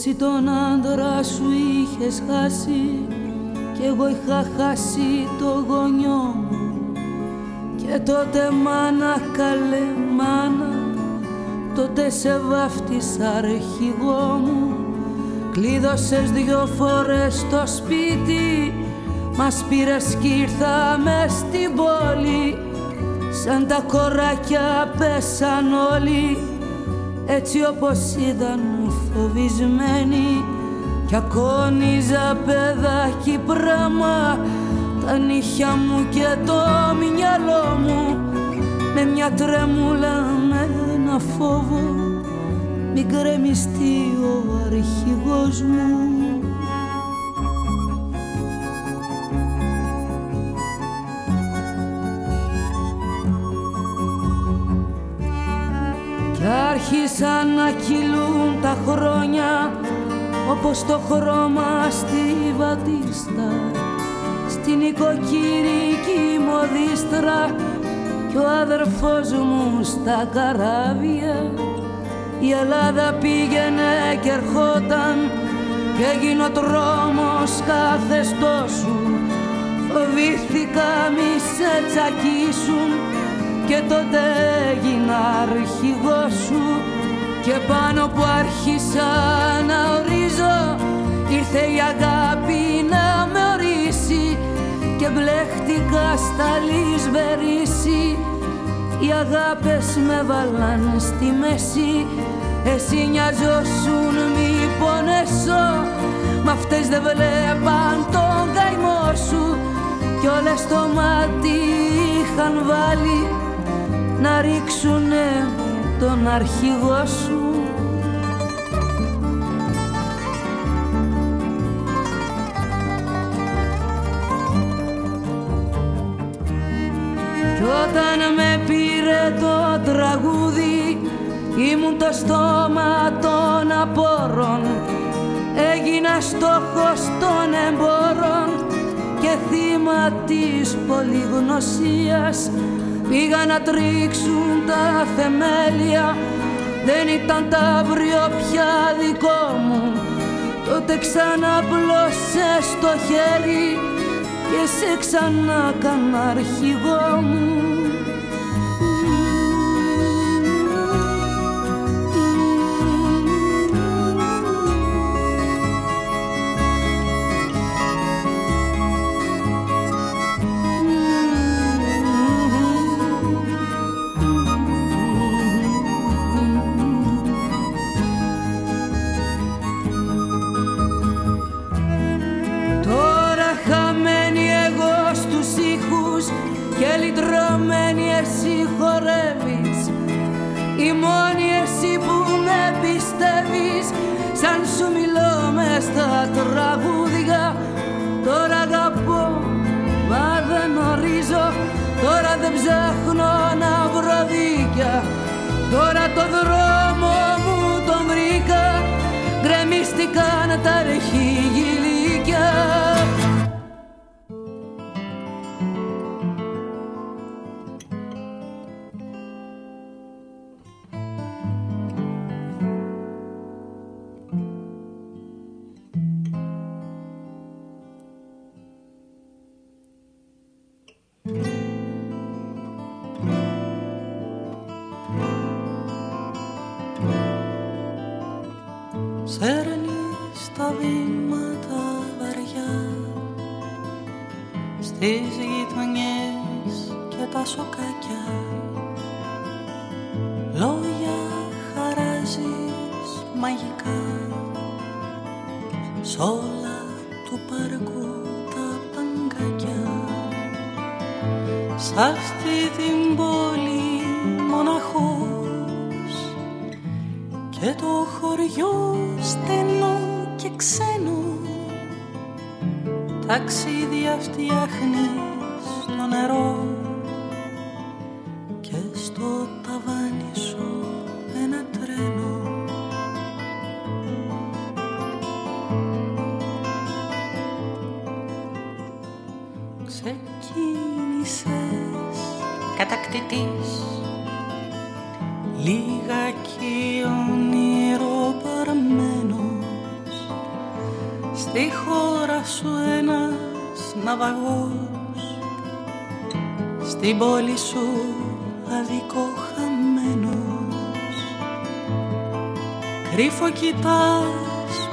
Εσύ τον άντρα σου είχες χάσει Κι εγώ είχα χάσει το γονιό μου. Και τότε μάνα καλέ μάνα τότε σε βάφτισα αρχηγό μου. Κλείδωσες δυο φορές το σπίτι Μας πήρες κι ήρθαμε στην πόλη. Σαν τα κοράκια πέσαν όλοι Έτσι όπως ήταν φοβισμένοι Κι ακόνιζα παιδάκι πράγμα Τα νύχια μου και το μυαλό μου. Με μια τρέμουλα με ένα φόβο μην κρεμιστεί ο αρχηγός μου άρχισαν να κυλούν τα χρόνια όπως το χρώμα στη βατίστα. Στην οικοκυρική μοδίστρα κι ο αδερφός μου στα καράβια. Η Ελλάδα πήγαινε και ερχόταν και έγινε ο τρόμος καθεστώσου φοβήθηκα μη σε τσακίσουν και τότε έγινα αρχηγός σου και πάνω που άρχισα να ορίζω ήρθε η αγάπη να με ορίσει. Και μπλέχτηκα στα λησβερίσι οι αγάπες με βάλαν στη μέση. Εσύ νοιαζόσουν μη πονέσω Μ' αυτές δεν βλέπαν τον καημό σου. Κι όλες το μάτι είχαν βάλει Να ρίξουνε τον αρχηγό σου. Κι όταν με πήρε το τραγούδι ήμουν το στόμα των απόρων. Έγινα στόχος των εμπόρων και θύμα της πολυγνωσίας πήγα να τρίξουν τα θεμέλια. Δεν ήταν τα αύριο πια δικό μου. Τότε ξανά στο χέρι και σε ξανά κάνα αρχηγό μου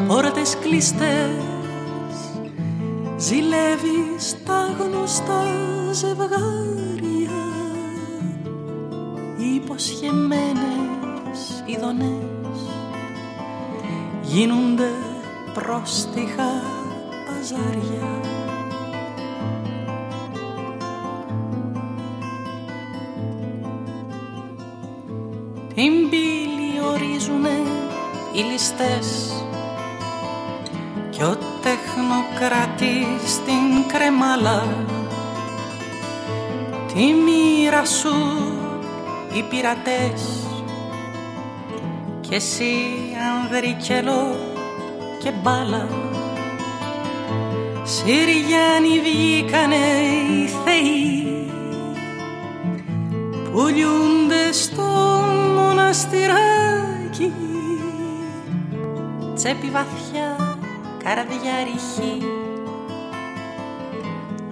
πόρτες κλειστές Ζηλεύεις τα γνωστά ζευγάρια Υποσχεμένες ειδονές. Γίνονται πρόστιχα παζάρια. Την πύλη ορίζουνε οι ληστές κι ο τεχνοκράτης στην κρεμάλα τη μοίρα σου οι πειρατές. Και εσύ ανδρικελό και μπάλα Συριάνοι βγήκανε οι θεοί πουλιούνται στο μοναστηράκι. Τσέπη βαθιά, καρδιά ρηχή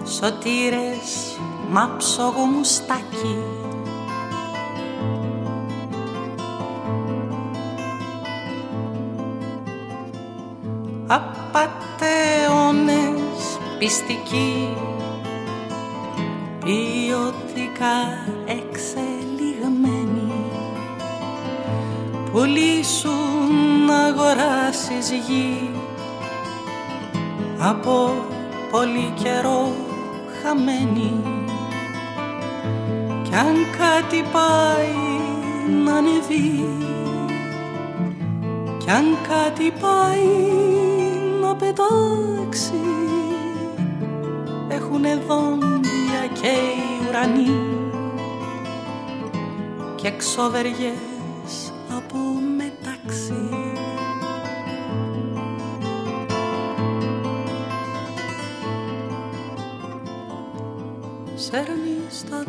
σωτήρες, μάψογο μουστάκι. Απατεώνες πιστικοί ποιοτικά πουλήσουν να αγοράσεις γη από πολύ καιρό χαμένη. Κι αν κάτι πάει να ανεβεί κι αν κάτι πάει να πετάξει έχουνε δόντια και οι ουρανοί. Και εξωβεριές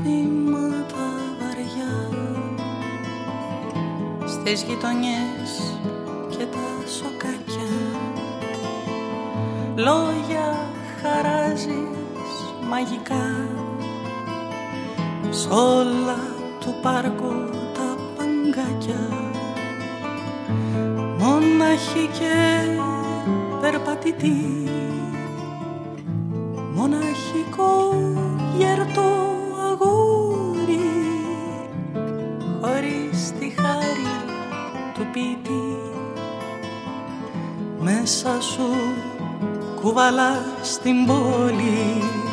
βήματα βαριά. Στις γειτονιές κουβαλά στην πόλη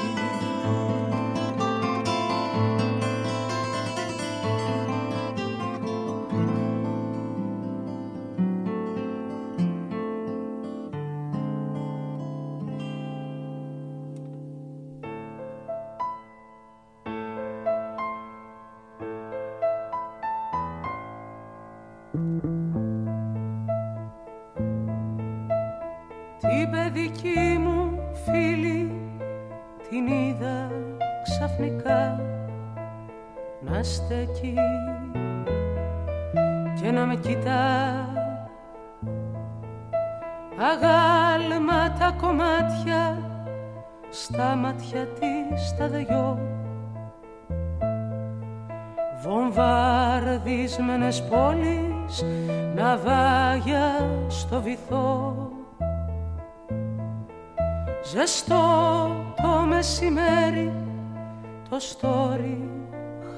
στόρι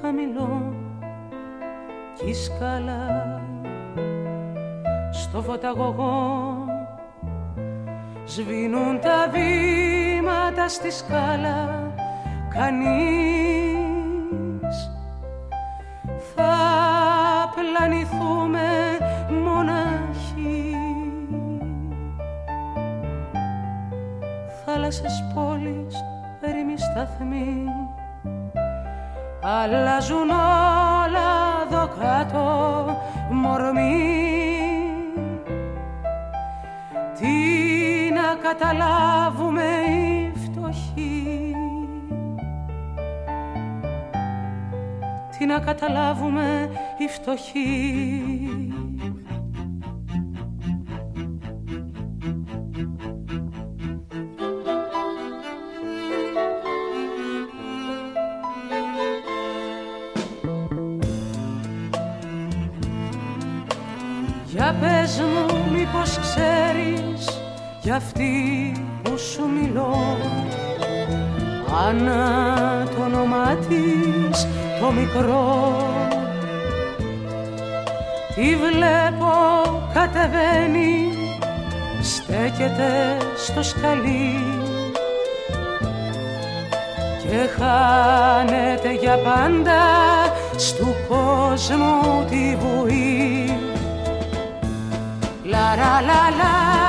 χαμηλό κι η σκάλα στο φωταγωγό. Σβήνουν τα βήματα στη σκάλα κανείς θα πλανηθούμε μοναχοί θάλασσες πόλεις ερημοί σταθμοί αλλάζουν όλα εδώ κάτω μορμοί τι να καταλάβουμε οι φτωχοί. Τι να καταλάβουμε οι φτωχοί αυτή που σου μιλώ. Άννα το όνομά της το μικρό. Τη βλέπω κατεβαίνει στέκεται στο σκαλί. Και χάνεται για πάντα στου κόσμου τη βουή. La la la la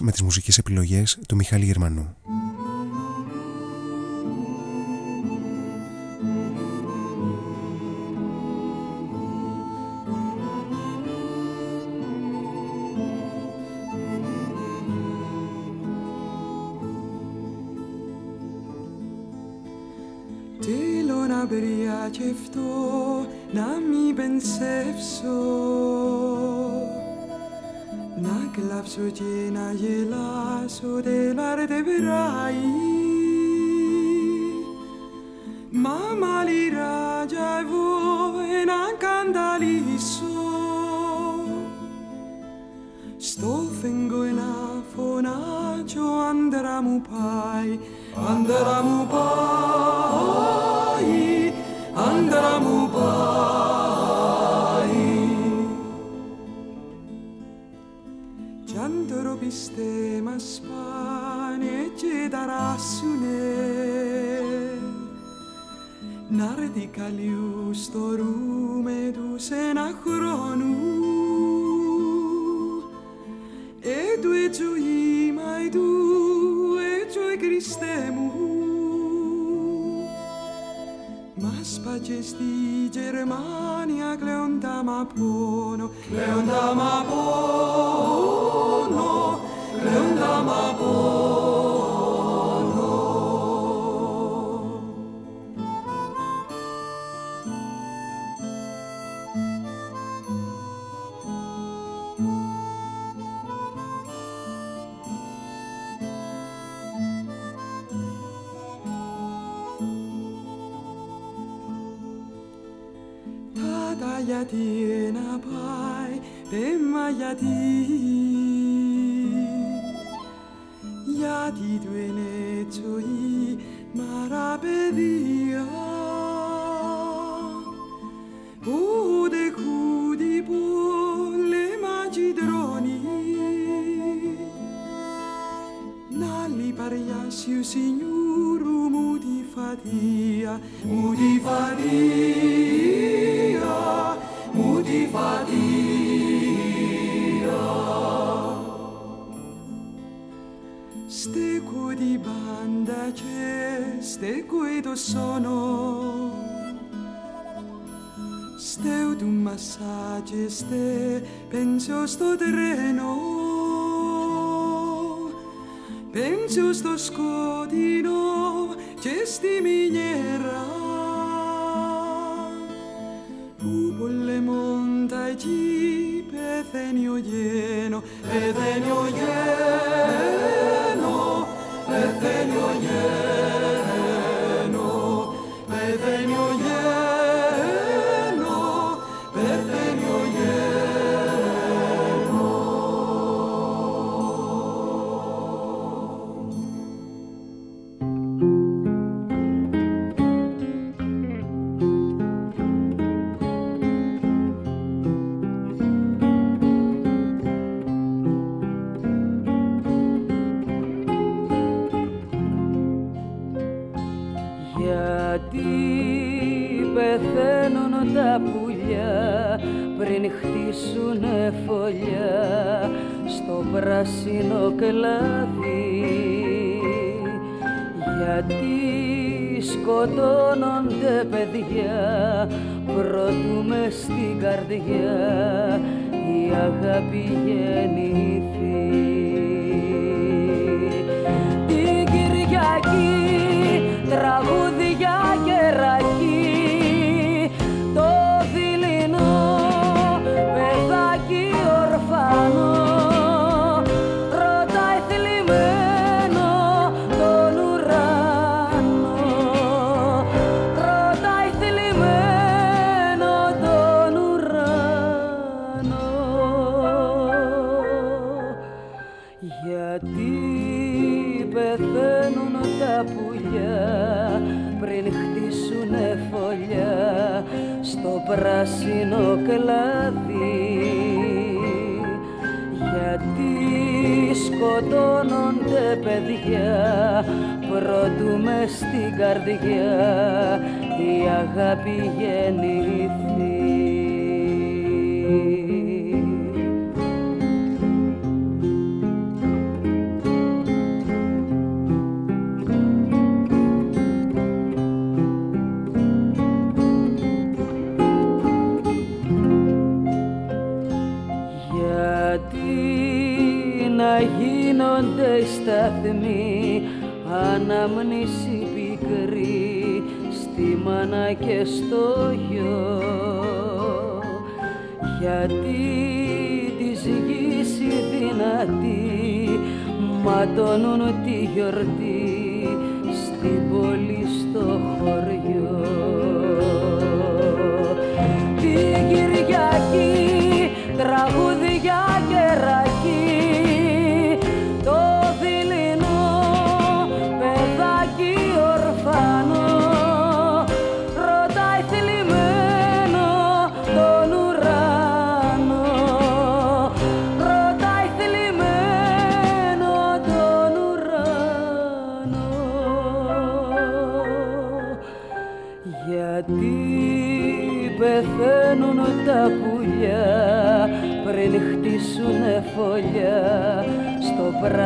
με τις μουσικές επιλογές του Μιχάλη Γερμανού. Θέλω να περιαγευτώ, να μην πενσεύσω κλάψω και να έρθει καλιού στο ρούμε τους ένα χρόνο έτου έτσι είμαι του έτσι Χριστέ μου. Μας πάτσε στη Γερμανία κλαίοντα μα πόνο κλαίοντα μα πόνο παιδιά προτού με στην καρδιά. Η αγάπη γεννηθεί σταθμή αναμνήση πικρή στη μάνα και στο γιο. Γιατί της γης δυνατή, μα τον τη γιορτή στην πόλη στο χωριό. Την Κυριακή τραγούδι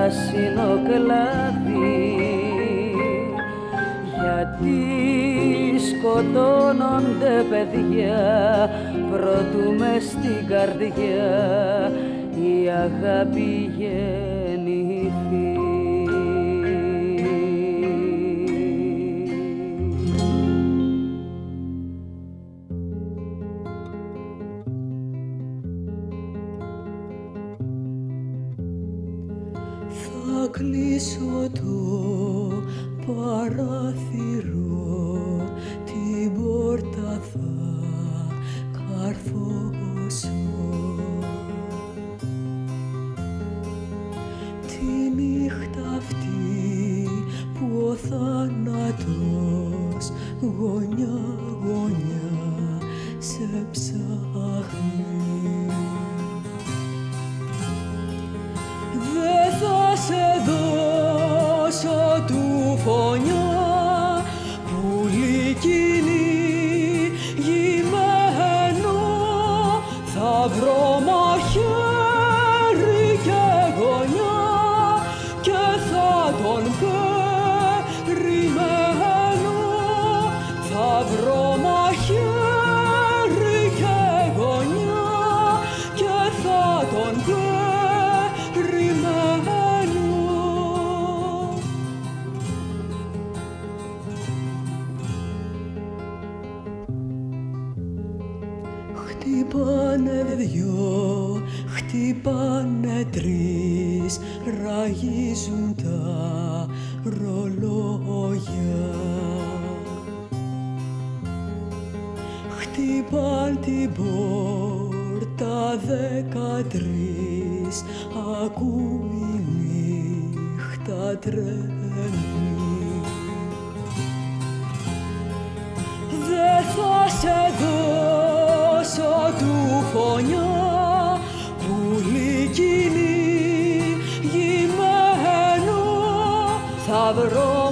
πράσινο κλάδι γιατί σκοτώνονται παιδιά προτού στην καρδιά. Η αγάπη σε δώσω του φωνιά πουλί κυνηγημένο θα βρω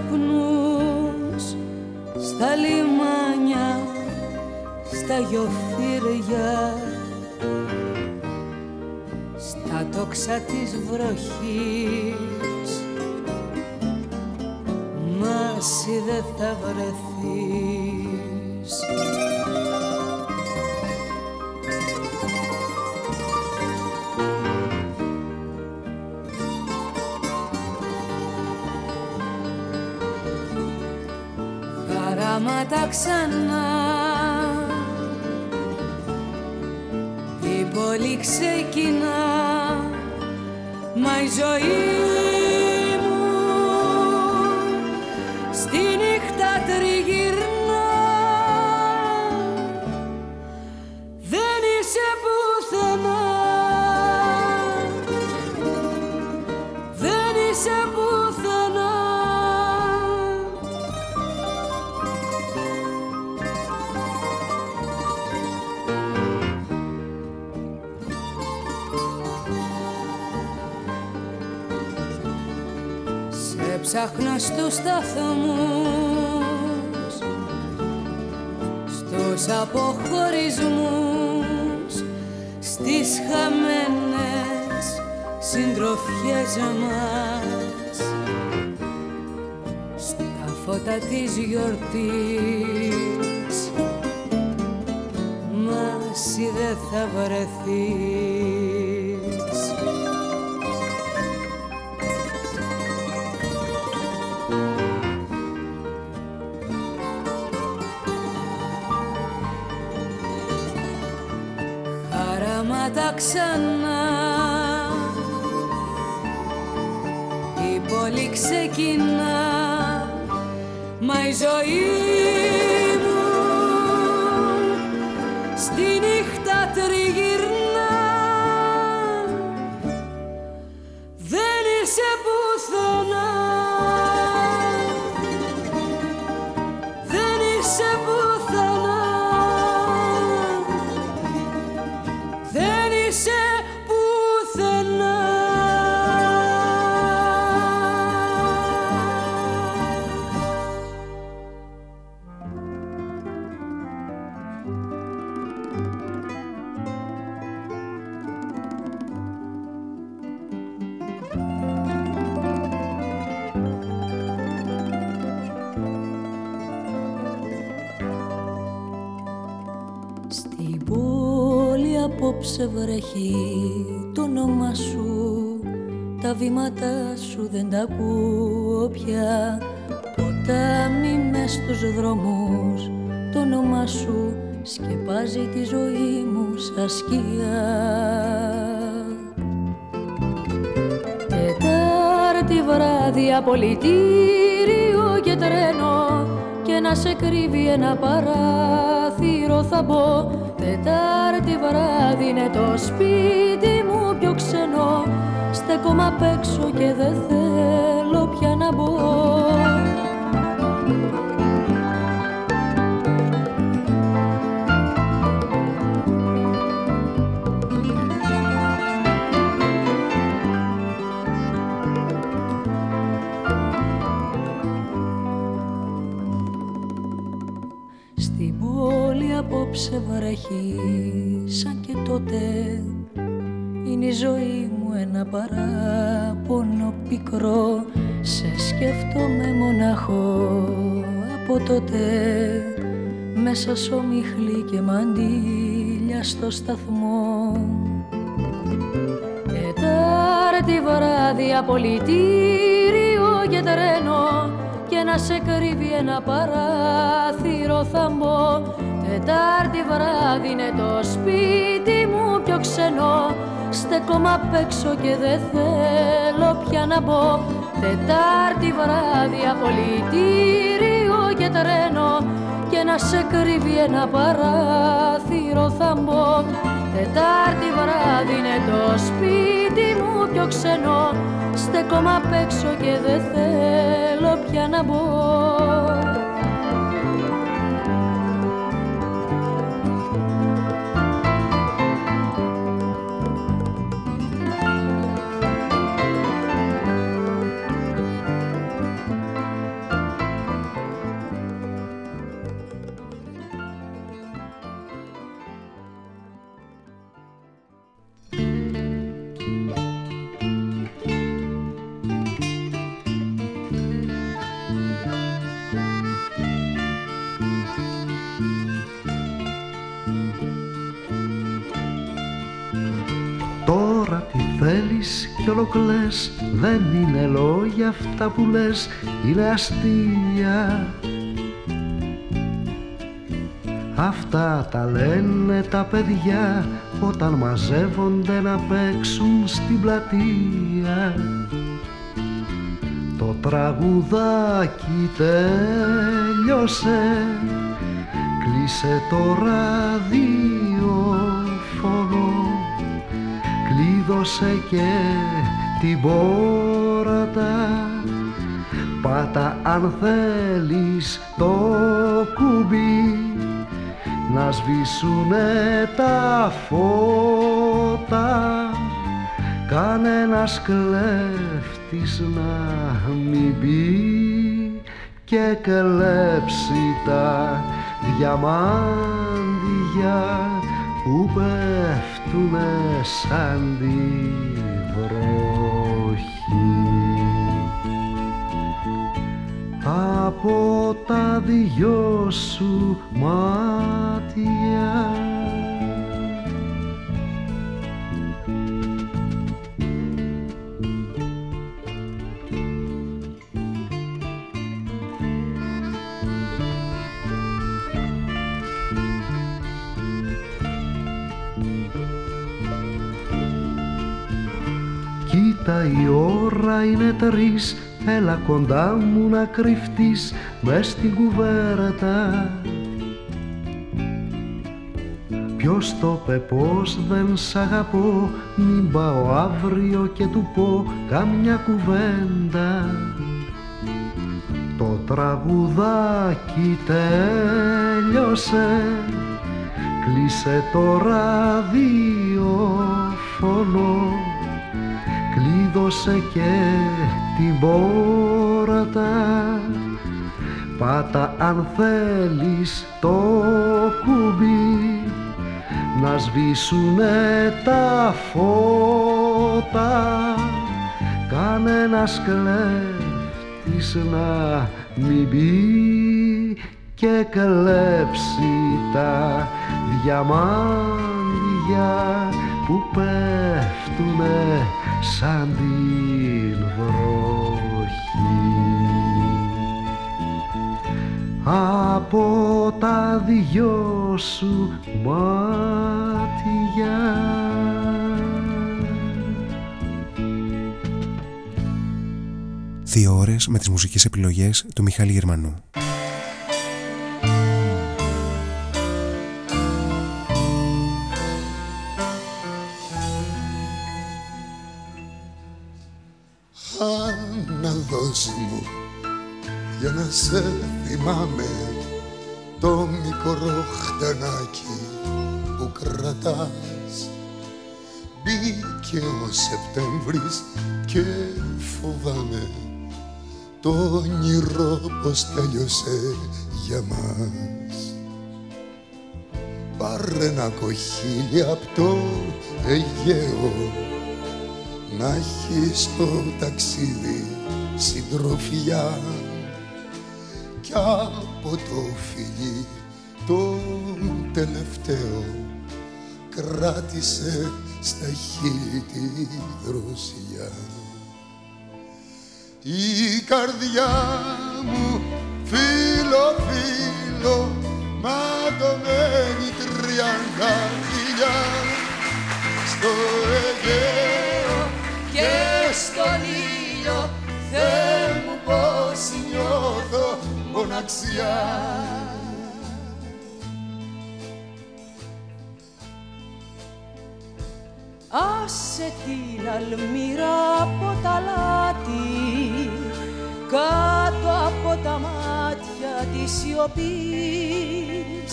Καπνούς Στα λιμάνια Στα γιοφύρια Στα τόξα της βροχής. Μας εσύ δεν θα βρεθείς χαράματα ξανά. Η πόλη ξεκινά μα η ζωή στους σταθμούς Στους αποχωρισμούς Στις χαμένες συντροφιές μας. Στα φώτα της γιορτής Μας εσύ δεν θα βρεθείς τα ξανά. Η πόλη ξεκινά Μα η ζωή μου Στην ακούω πια Ποτάμι μες στους δρόμους. Το όνομα σου σκεπάζει τη ζωή μου σαν σκιά. Τετάρτη βράδυ απολυτήριο και τρένο Και να σε κρύβει ένα παράθυρο θα μπω. Τετάρτη βράδυ είναι το σπίτι μου πιο ξενό. Στέκομαι απ' έξω και δεν θέλω πια να μπω. Απόψε βρέχει σαν και τότε Είναι η ζωή μου ένα παράπονο πικρό. Σε σκέφτομαι μοναχό από τότε. Μέσα σ' ομιχλή και μαντήλια στο σταθμό. Τετάρτη βράδυ απολυτήριο και τρένο. Και να σε κρύβει ένα παράθυρο θα μπω. Τετάρτη βράδυ είναι το σπίτι μου πιο ξενό Στέκομαι απ' έξω και δεν θέλω πια να μπω. Τετάρτη βράδυ απολυτήριο και τρένο Και να σε κρύβει ένα παράθυρο θα μπω. Τετάρτη βράδυ είναι το σπίτι μου πιο ξενό. Στέκομαι απ' έξω και δεν θέλω πια να μπω κι όλο δεν είναι λόγια αυτά που λες είναι αστεία. Αυτά τα λένε τα παιδιά όταν μαζεύονται να παίξουν στην πλατεία. Το τραγουδάκι τέλειωσε κλείσε το ραδιόφωνο κλείδωσε και την πόρτα. Πάτα αν θέλεις το κουμπί να σβήσουνε τα φώτα. Κανένας κλέφτης να μην μπει και κλέψει τα διαμάντια που πέφτουνε σαν τη βροχή; Από τα δυο σου μάτια η ώρα είναι τρεις. Έλα κοντά μου να κρυφτείς μες στην κουβέρτα. Ποιος το πε πως δεν σ' αγαπώ. Μην πάω αύριο και του πω καμιά κουβέντα. Το τραγουδάκι τέλειωσε. Κλείσε το ραδιόφωνο Κλείδωσε και την πόρτα. Πάτα αν θέλεις το κουμπί να σβήσουνε τα φώτα. Κανένας κλέφτης να μην μπει και κλέψει τα διαμάντια που πέφτουνε σαν την βροχή από τα δυο σου μάτια Δύο ώρες με τις μουσικές επιλογές του Μιχάλη Γερμανού. Αναδόση μου για να σε θυμάμαι το μικρό χτενάκι που κρατάς. Μπήκε ο Σεπτέμβρης και φοβάμαι το όνειρο πως τέλειωσε για μας. Πάρε ένα κοχύλι απ' το Αιγαίο να έχεις στο ταξίδι συντροφιά κι από το φιλί το τελευταίο κράτησε στα χείλη τη δροσιά. Η καρδιά μου φίλο φίλο ματωμένη τριάντα φιλιά στο Αιγαίο και στον ήλιο Θεέ μου πως νιώθω μοναξιά. Άσε την αλμύρα από τα λάτι κάτω από τα μάτια της σιωπής.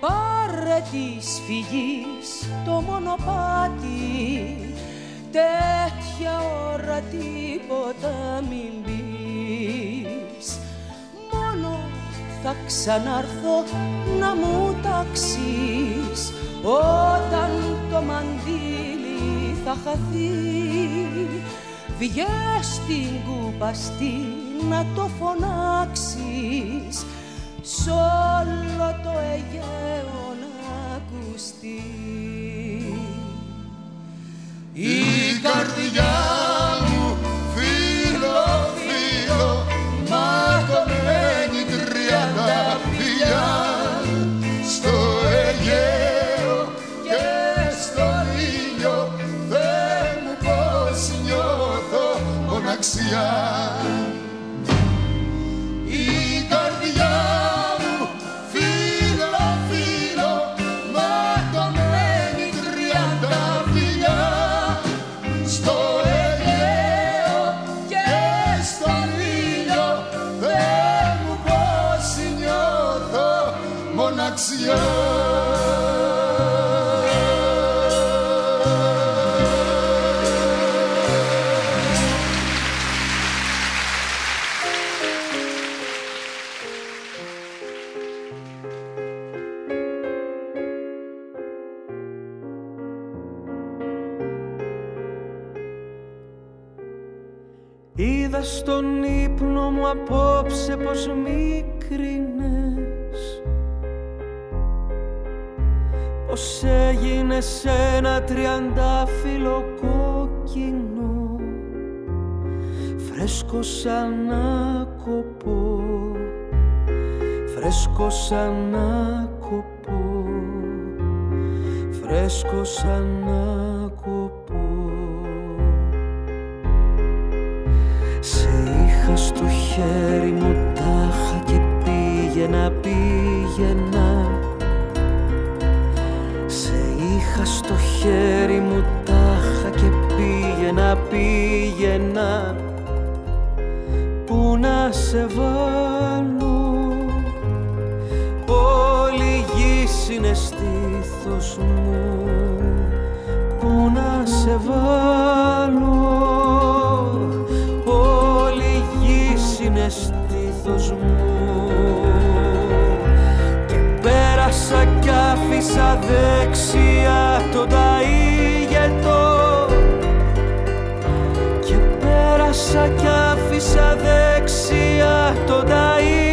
Πάρε της φυγής το μονοπάτι τέτοια ώρα τίποτα μην πεις. Μόνο θα ξανάρθω να μου ταξείς. Όταν το μαντίλι θα χαθεί βγες στην κουπαστή να το φωνάξεις. Σ' όλο το Αιγαίο να ακουστεί η καρδιά μου φίλο φίλο ματωμένη τριάντα φιλιά. Στο Αιγαίο και στο ήλιο Θεέ μου πως νιώθω μοναξιά στον ύπνο μου απόψε πως μικρινές Πως έγινες ένα τριαντάφυλλο κόκκινο. Φρέσκο σαν να κοπώ Φρέσκο σαν να κοπώ Φρέσκο σαν να είχα στο χέρι μου τάχα και πήγαινα, πήγαινα. Σε είχα στο χέρι μου τάχα και πήγαινα, πήγαινα. Πού να σε βάλω; Όλη η γη είναι στήθος μου. Πού να σε βάλω; Στήθος μου. Και πέρασα κι άφησα δεξιά τον ταΐγετο. Και πέρασα κι άφησα δεξιά τον ταΐγετο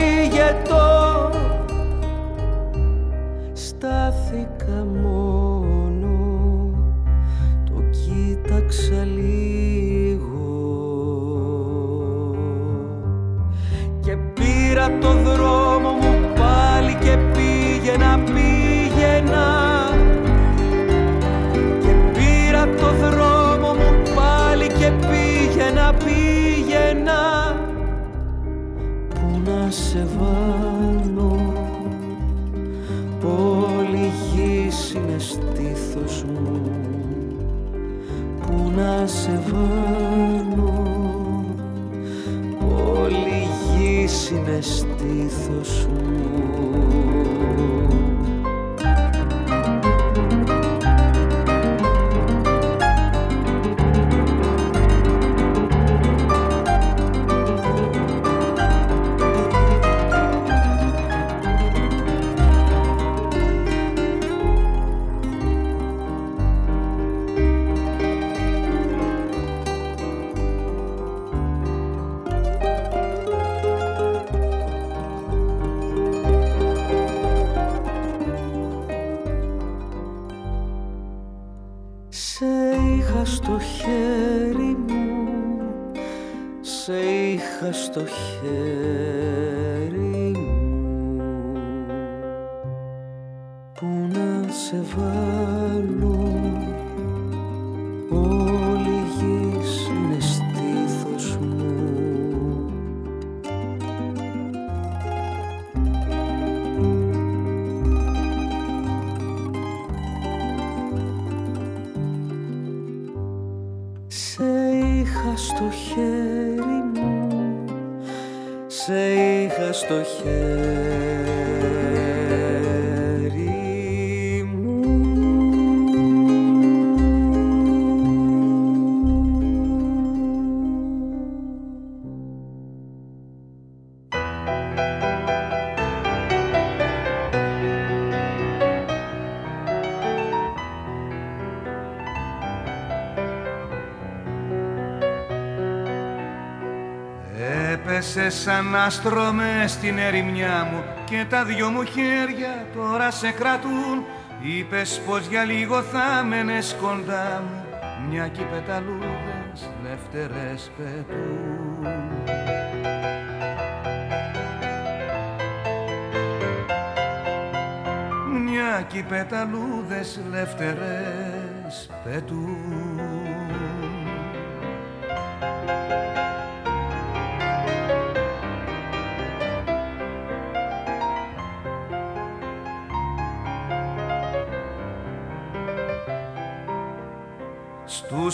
είναι στήθος σαν άστρο μες στην ερημιά μου και τα δυο μου χέρια τώρα σε κρατούν. Είπες πως για λίγο θα μένες κοντά μου μια κι πεταλούδες λευτερές πετούν. Μια κι πεταλούδες λευτερές πετούν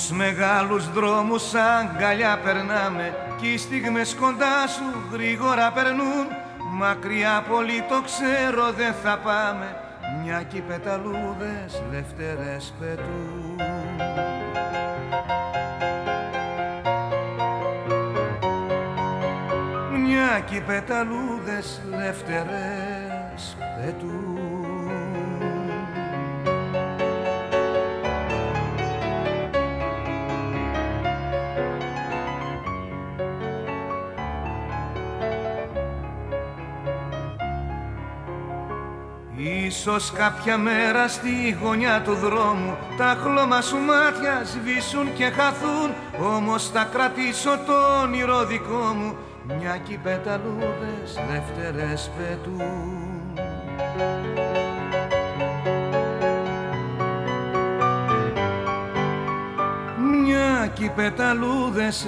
Τους μεγάλους δρόμους αγκαλιά περνάμε Κι οι στιγμές κοντά σου γρήγορα περνούν. Μακριά πολύ το ξέρω δεν θα πάμε. Μια κι οι πεταλούδες λευτερές πετούν. Μια κι οι πεταλούδες λευτερές πετούν Ίσως κάποια μέρα στη γωνιά του δρόμου τα χλώμα σου μάτια σβήσουν και χαθούν όμως θα κρατήσω το όνειρο δικό μου μια κι πεταλούδες δεύτερες πετούν. Μια κι πεταλούδες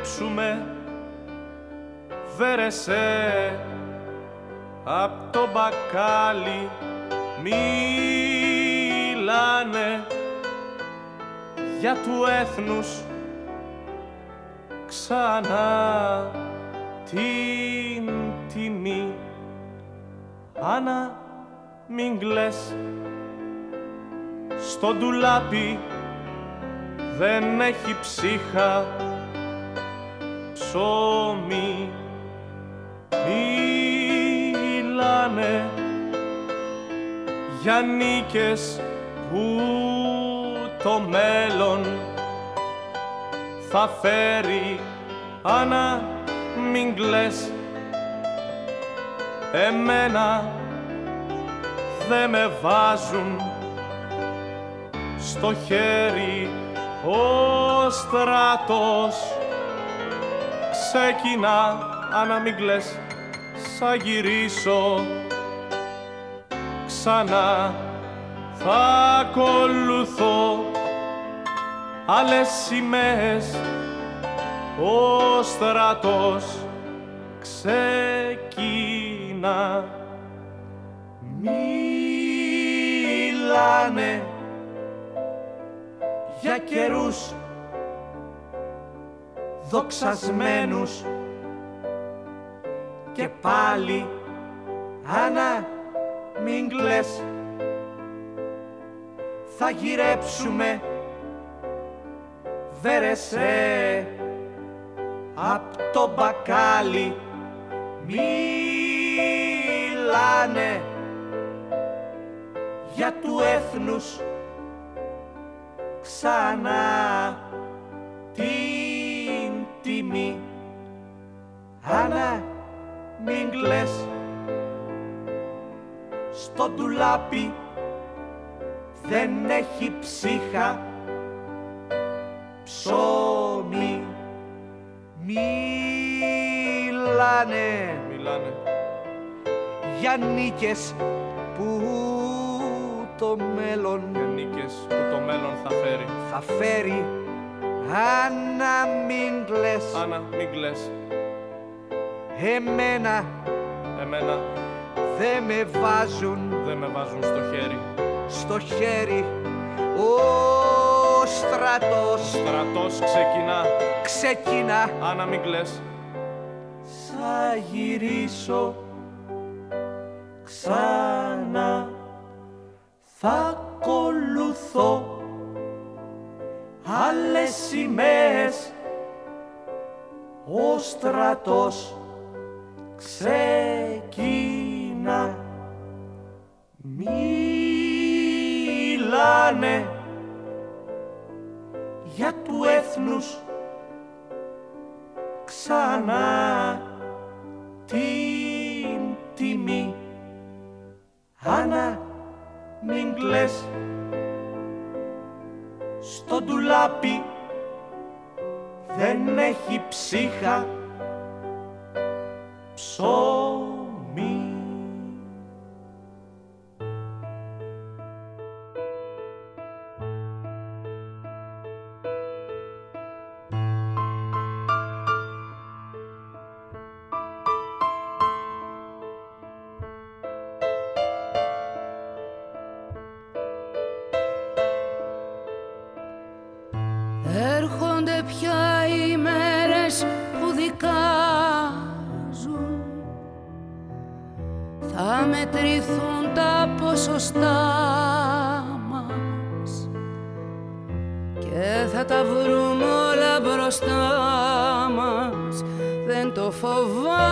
θα γυρέψουμε βέρεσέ απ' το μπακάλι μιλάνε για του έθνους ξανά την τιμή. Άννα μην κλαις στο ντουλάπι δεν έχει ψύχα ψωμί. Μιλάνε για νίκες που το μέλλον θα φέρει. Άννα μην κλαις. Εμένα δε με βάζουν στο χέρι ο στράτος ξεκινά αν μην κλαις θα γυρίσω. Ξανά θα ακολουθώ άλλες σημαίες. Ο στρατός ξεκινά μιλάνε για καιρούς δοξασμένους. Και πάλι Άννα μην κλαις. Θα γυρέψουμε. Βέρεσέ. Απ' το μπακάλι μιλάνε για του έθνους ξανά. Την τιμή. Άννα μην κλαις. Στο ντουλάπι δεν έχει ψύχα. Ψωμί μιλάνε. Μιλάνε. Για νίκες που το μέλλον για νίκες που το μέλλον θα φέρει. θα φέρει Άννα μην κλαις. Άννα μην κλαις. Εμένα Εμένα. Δε με βάζουν Δε με βάζουν στο χέρι. Στο χέρι. Ο στρατός Στρατός ξεκινά. Ξεκινά. Άννα μην κλαις. Θα γυρίσω. Ξανά θα ακολουθώ άλλες σημαίες ο στρατός ξεκίνα. Μιλάνε για του έθνους ξανά την τιμή. Άννα μην κλαις στο ντουλάπι δεν έχει ψύχα ψωμί. Δεν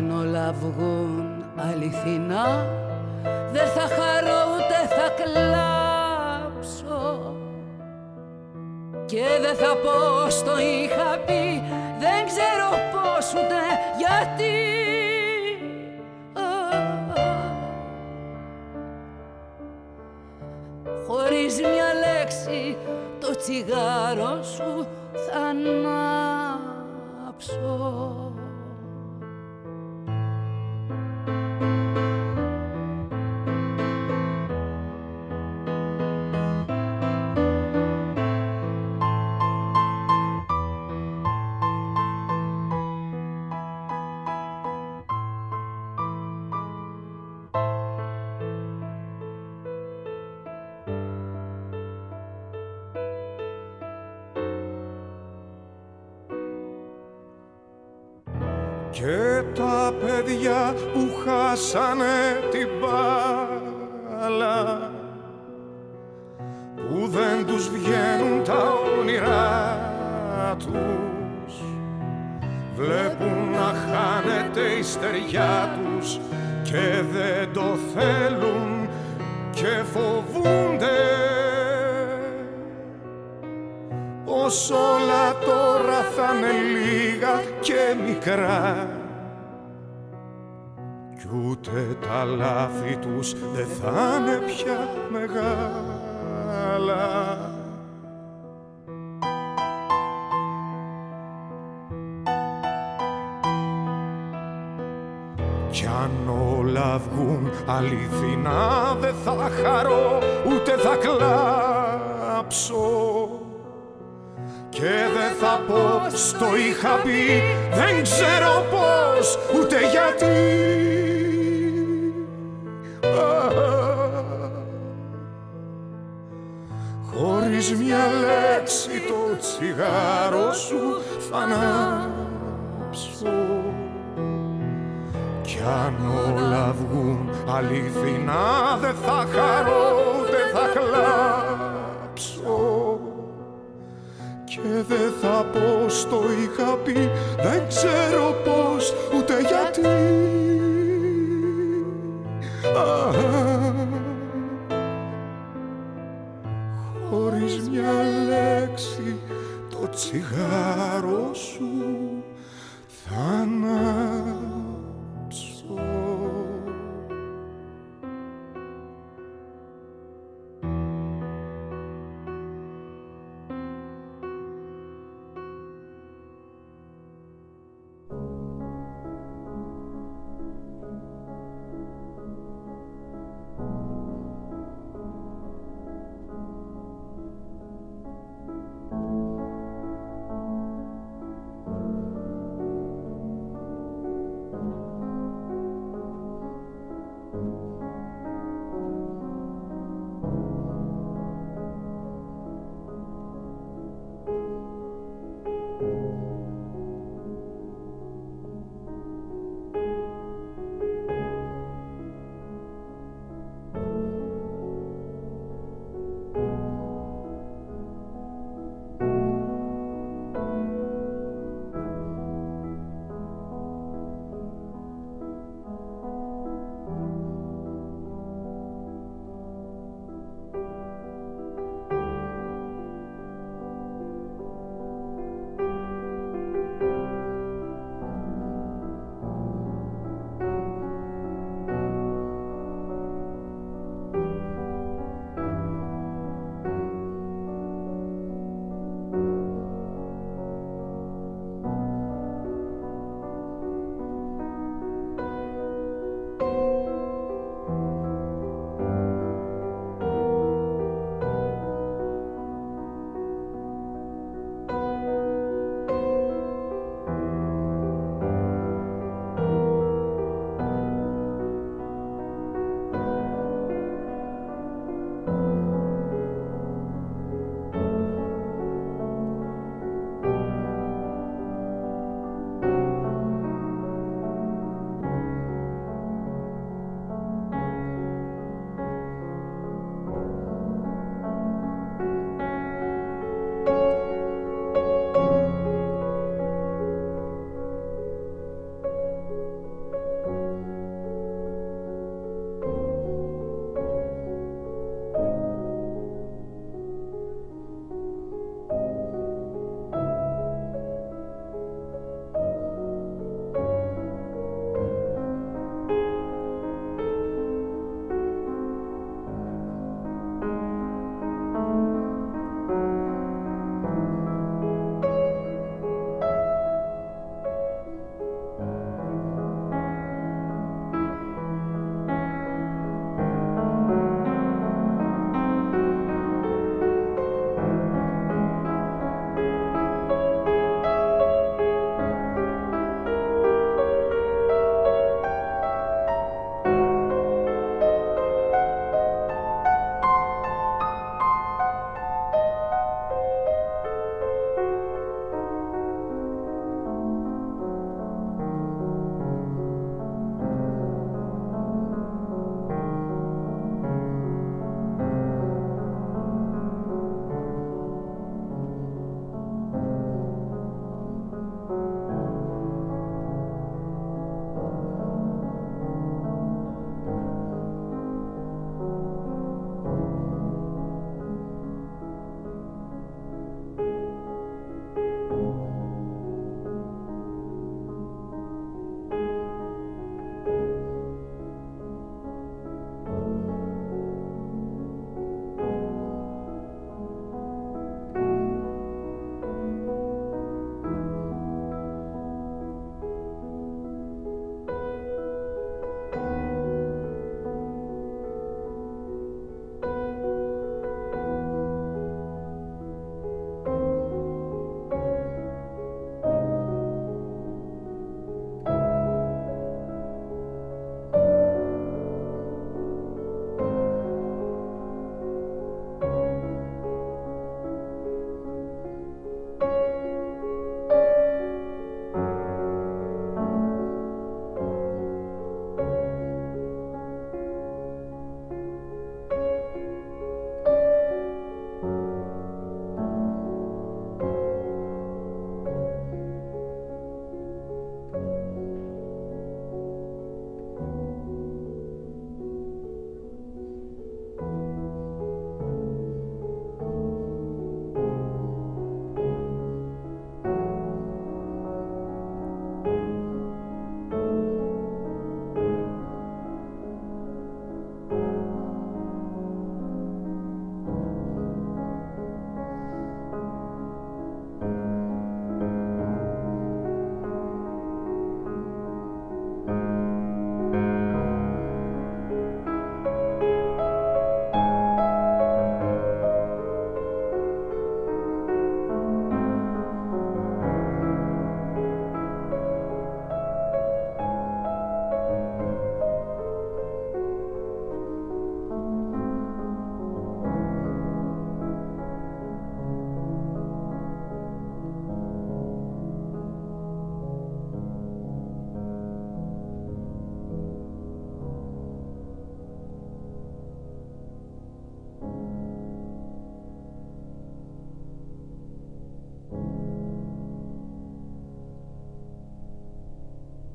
αν όλα βγουν αληθινά Δεν θα χαρώ ούτε θα κλάψω Και δεν θα πω στο είχα πει Δεν ξέρω πώς ούτε γιατί Α, α. Χωρίς μια λέξη το τσιγάρο σου θα ανάψω χάσανε την μπάλα. Που δεν τους βγαίνουν τα όνειρά τους. Βλέπουν να χάνεται η στεριά τους και δεν το θέλουν και φοβούνται. Πως όλα τώρα θα είναι λίγα και μικρά κι ούτε τα λάθη τους δεν θα είναι πια μεγάλα. Κι αν όλα βγουν αληθινά δεν θα χαρώ ούτε θα κλάψω και δεν θα πω στο είχα πει δεν ξέρω πώς ούτε γιατί τσιγάρο σου θα ανάψω. Κι αν όλα βγουν αληθινά δεν θα χαρώ ούτε θα κλάψω. Και δεν θα πω στο είχα πει δεν ξέρω πώς ούτε γιατί τσιγάρο σου θα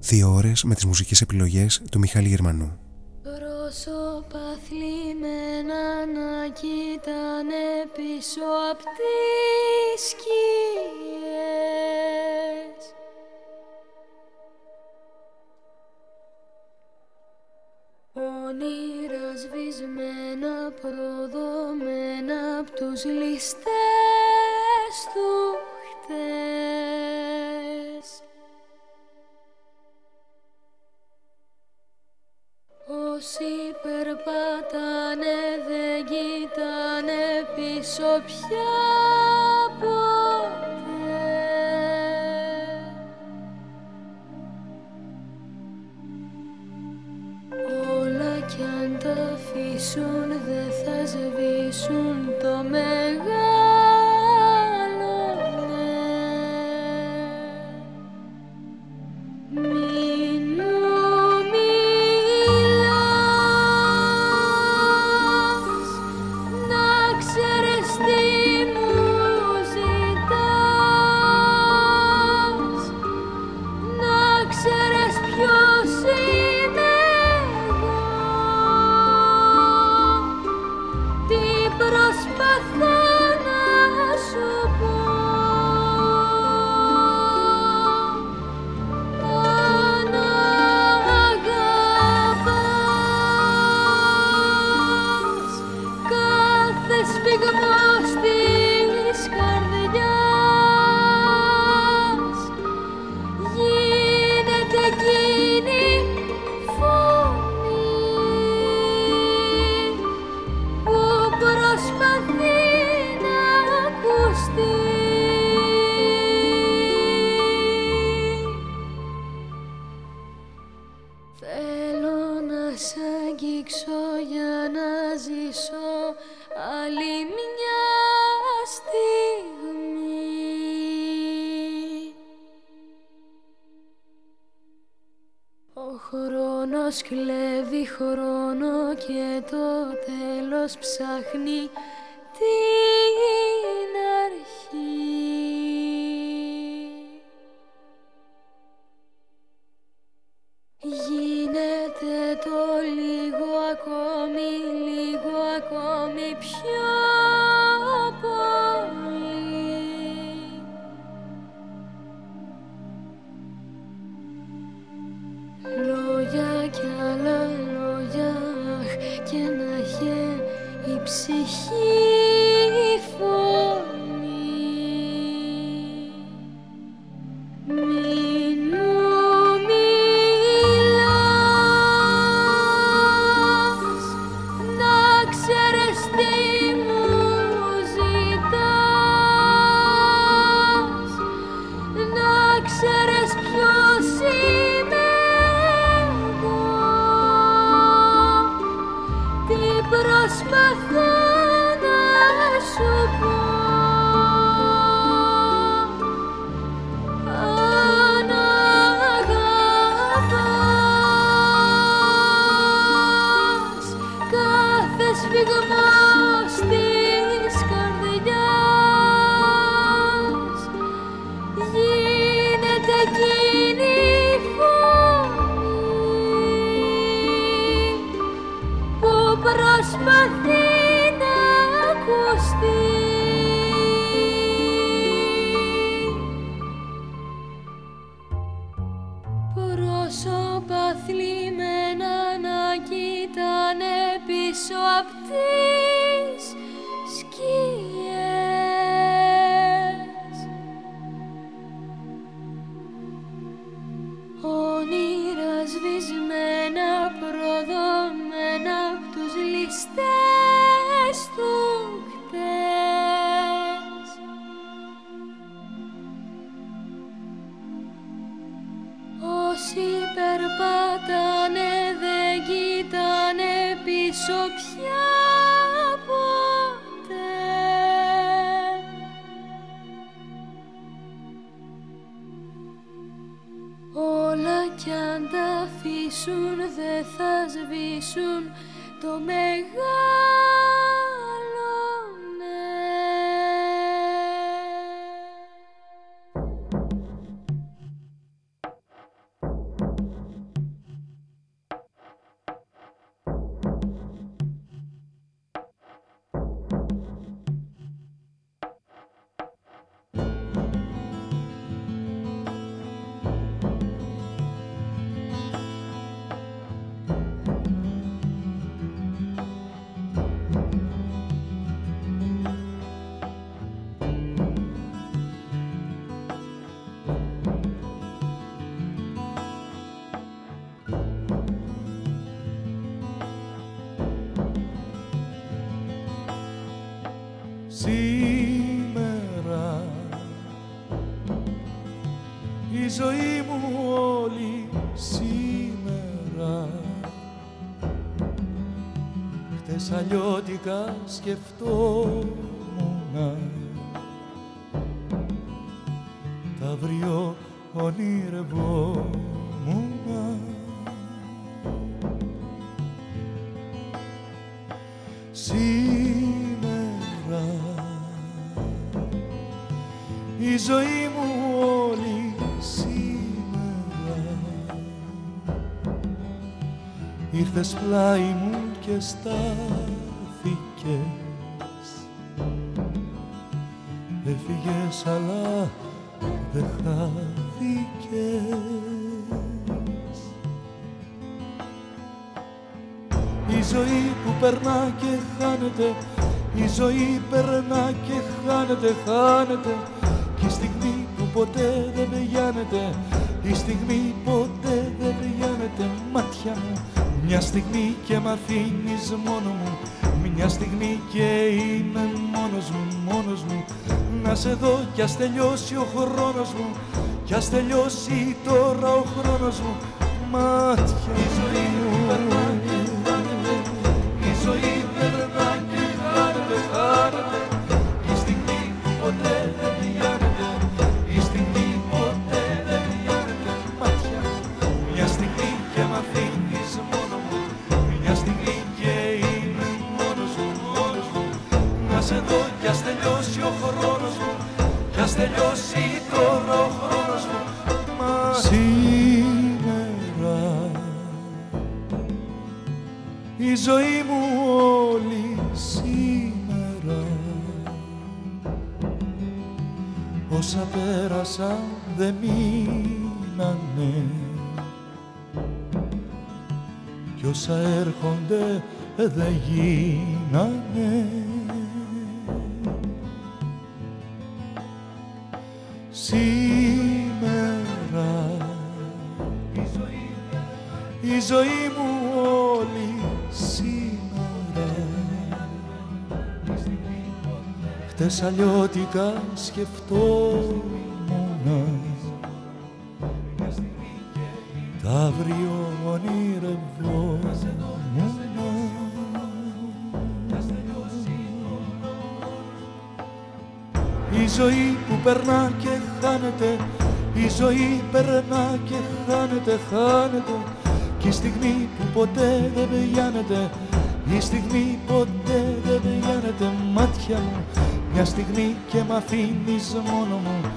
Δύο ώρες με τις μουσικές επιλογές του Μιχάλη Γερμανού. Πρόσωπα θλιμμένα να κοίτανε πίσω απ' τις σκιές πίσω technique. Ζωή μου όλη σήμερα. Χτες αλλιώτικα σκεφτόμουνα ήρθες πλάι μου και στάθηκες. Έφυγες αλλά δεν χάθηκες. Η ζωή που περνά και χάνεται Η ζωή περνά και χάνεται, χάνεται μια στιγμή και μ' αφήνεις μόνο μου. Μια στιγμή και είμαι μόνος μου, μόνος μου. Να σε δω κι ας τελειώσει ο χρόνος μου. Κι ας τελειώσει τώρα ο χρόνος μου. Μάτια η ζωή μου δεν γίνανε. Σήμερα η ζωή μου όλη σήμερα. Χτες αλλιώτικα σκεφτόμουν ζωή περνά και χάνεται, χάνεται. Κι η στιγμή που ποτέ δεν πηγαίνεται Η στιγμή ποτέ δεν πηγαίνεται. Μάτια μου μια στιγμή και μ' αφήνεις μόνο μου.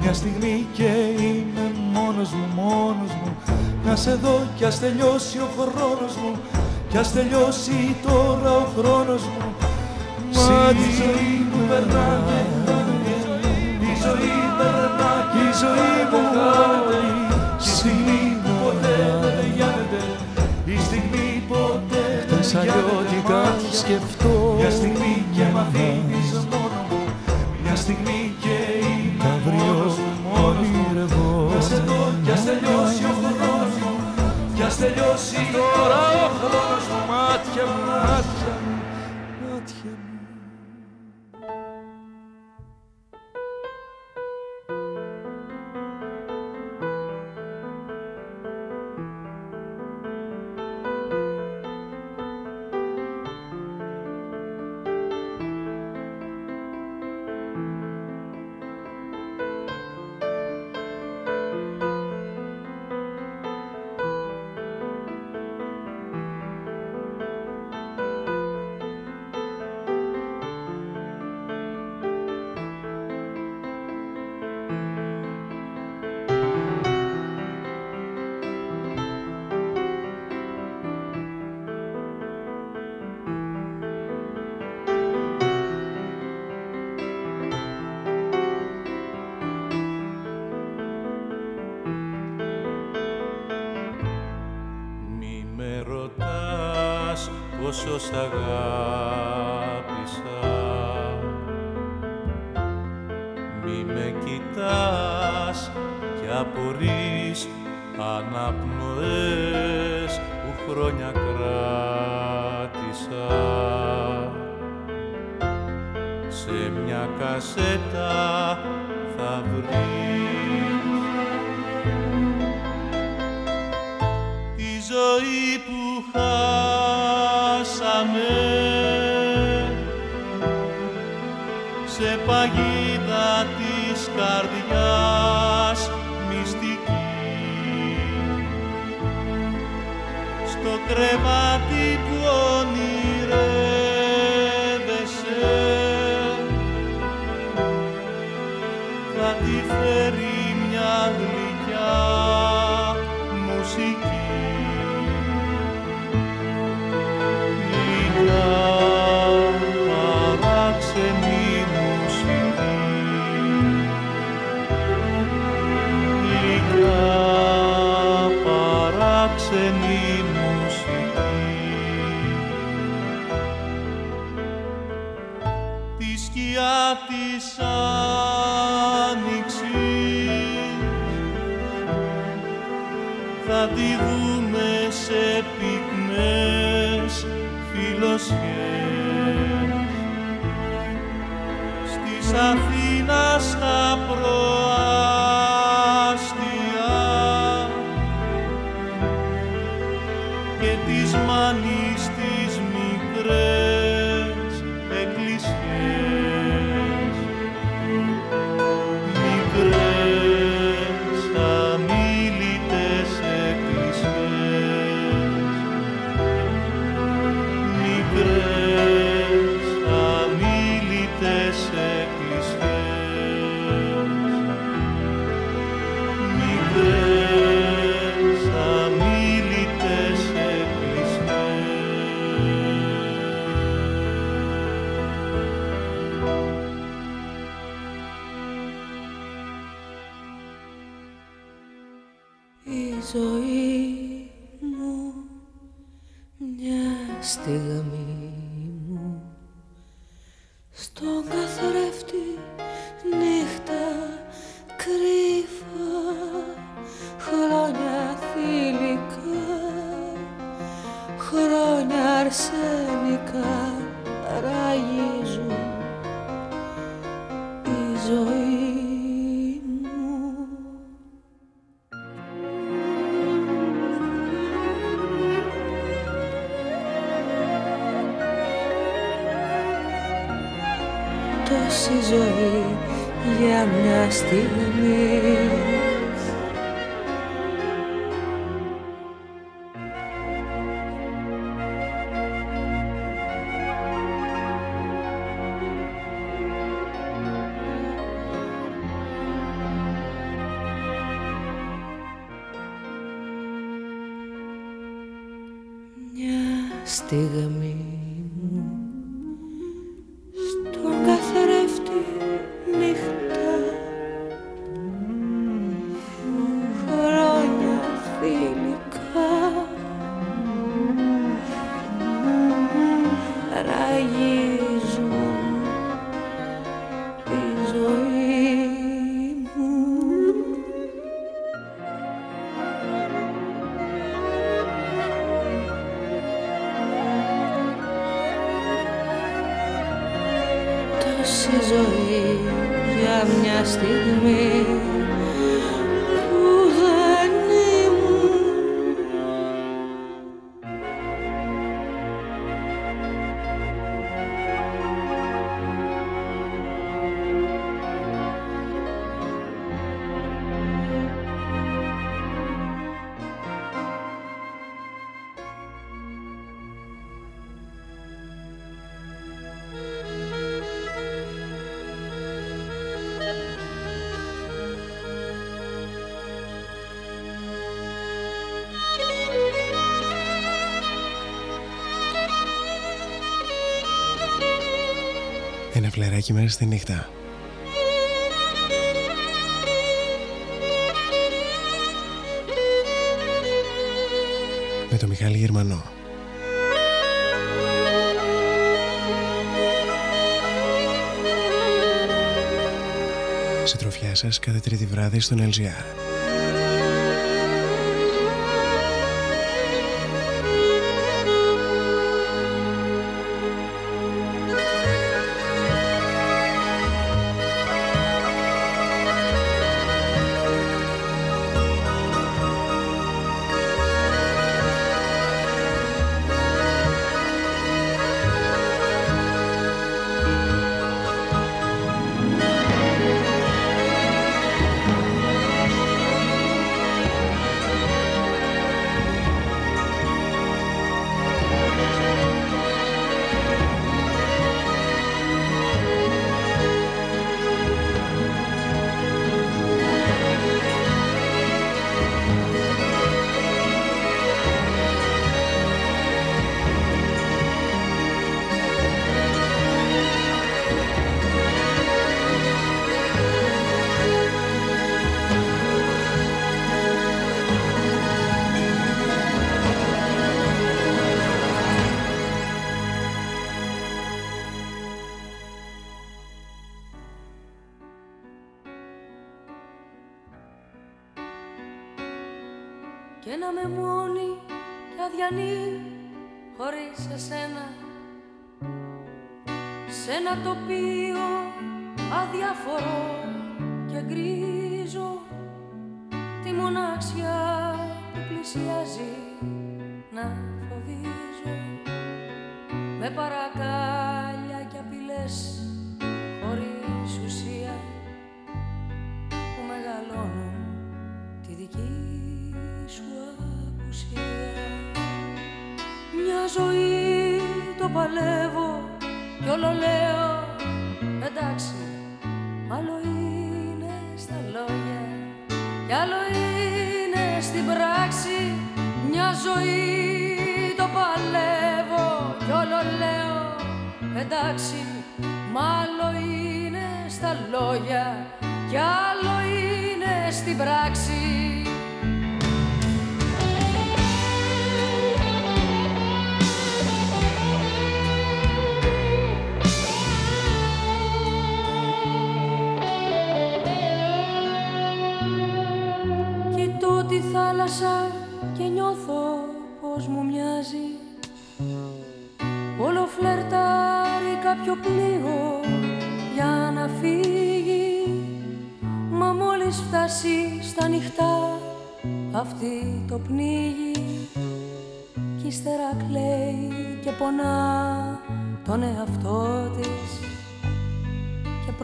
Μια στιγμή και είμαι μόνος μου, μόνος μου. Να σε δω κι ας τελειώσει ο χρόνος μου. Κι ας τελειώσει τώρα ο χρόνος μου. Μα τη ζωή που περνά και χάνεται Η ζωή περνά και η ζωή μου χάνεται Η στιγμή που ποτέ δεν πηγαίνεται Η στιγμή ποτέ δεν αλλιώτικα σκεφτώ. Μια στιγμή και μ' αφήνεις μόνο μου Μια στιγμή και είμαι μόνος μου, μόνος μου. Να σε δω κι ας τελειώσει ο χρόνος μου Κι ας τελειώσει τώρα ο χρόνος μου. Μάτια μου, μάτια μου, φλεράκι μέσα στη νύχτα. Με το Μιχάλη Γερμανό. Συντροφιά σας κάθε τρίτη βράδυ στον LGR. αδιανή χωρίς εσένα.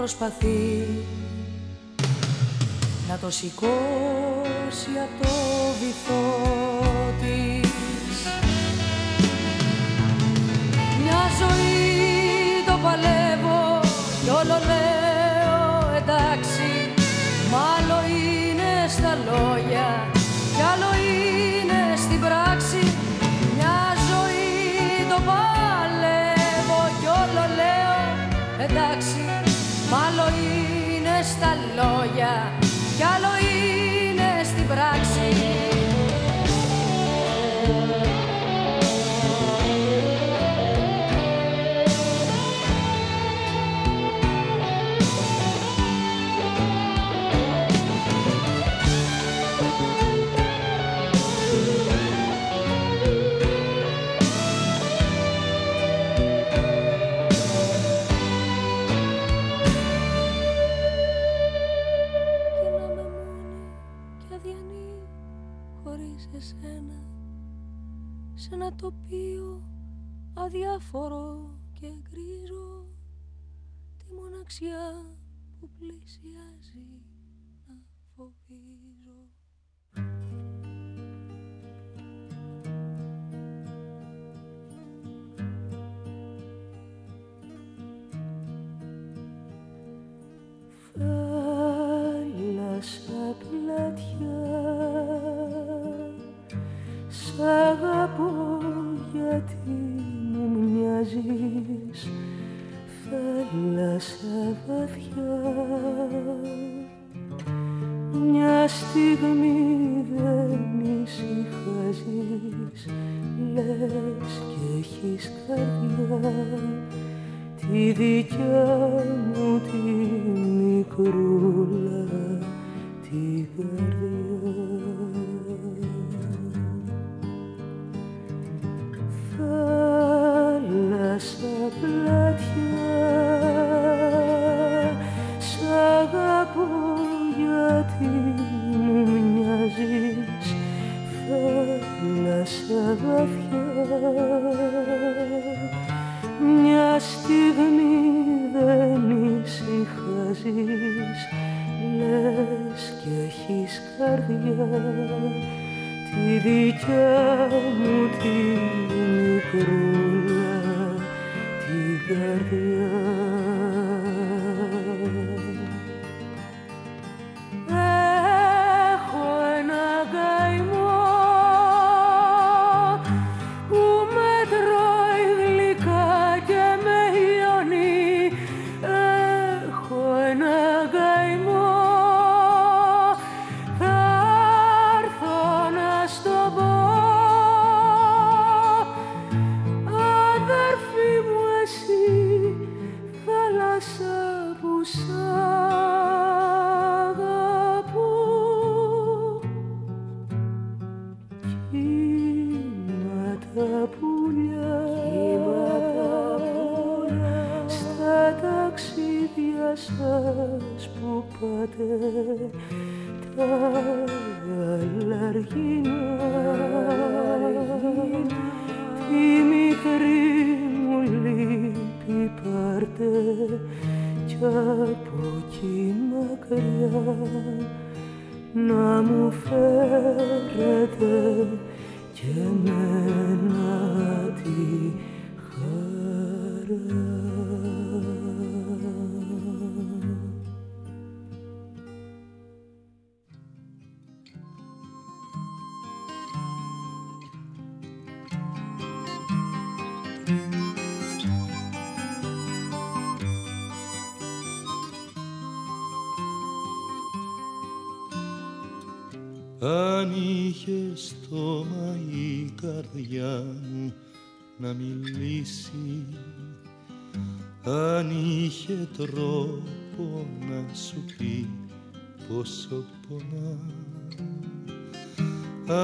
προσπαθεί να το σηκώσει από το βυθό της. Μια ζωή το παλεύω κι όλο λέω εντάξει Μ' είναι στα λόγια κι άλλο είναι στην πράξη Μια ζωή το παλεύω κι όλο λέω εντάξει είναι στα λόγια. σε σένα σε ένα τοπίο αδιάφορο και γκρίζο τη μοναξιά που πλησιάζει να φοβίζει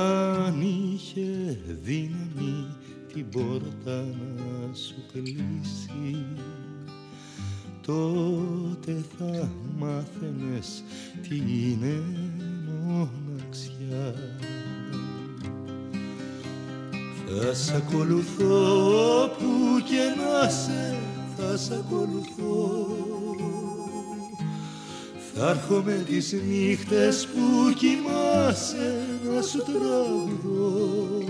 αν είχε δύναμη την πόρτα να σου κλείσει τότε θα μάθαινες τι είναι μοναξιά. Θα σ' ακολουθώ που και να σε θα σ' ακολουθώ θα έρχομαι τις νύχτες που κοιμάσαι να σου τραγουδώ.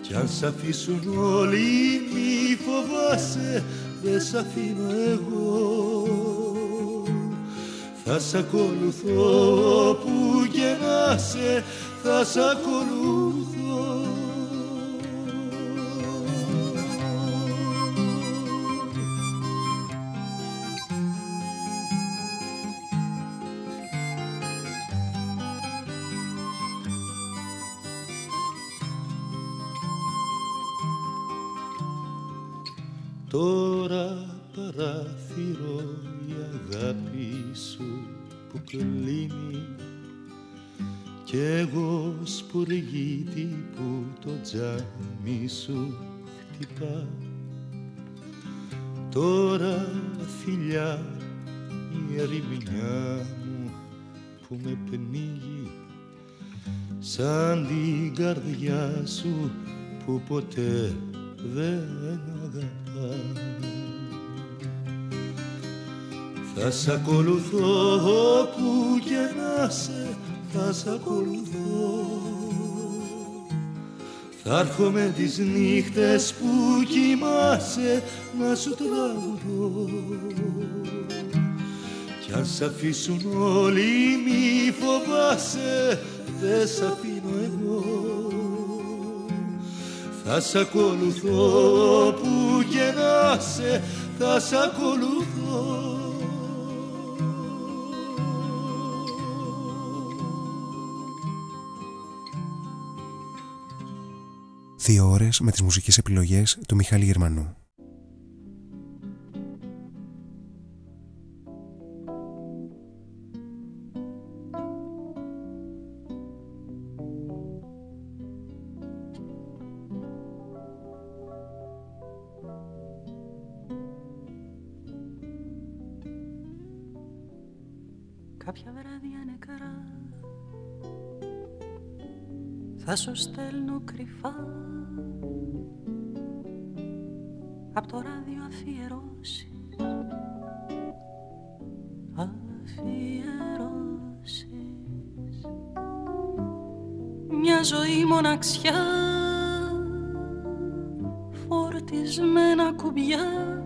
Κι αν σ' αφήσουν όλοι μη φοβάσαι δεν σ' αφήνω εγώ. Θα σ' ακολουθώ που και να σε θα σ' ακολουθώ που κλείνει. Κι εγώ σπουργίτη που το τζάμι σου χτυπά. Τώρα φιλιά η ερημιά μου που με πνίγει σαν την καρδιά σου που ποτέ δεν αγαπά θα σ' ακολουθώ όπου και να σε θα σ' ακολουθώ. Θα έρχομαι τις νύχτες που κοιμάσαι να σου τραγουδώ. Κι αν σ' αφήσουν όλοι μη φοβάσαι δεν σ' αφήνω εγώ. Θα σ' ακολουθώ που και να σε θα σ' ακολουθώ Δύο ώρες με τις μουσικές επιλογές του Μιχάλη Γερμανού. Κάποια βράδια νεκρά θα σου στέλνω κρυφά. Απ' το ράδιο αφιερώσεις. Αφιερώσεις. Μια ζωή μοναξιά. Φορτισμένα κουμπιά.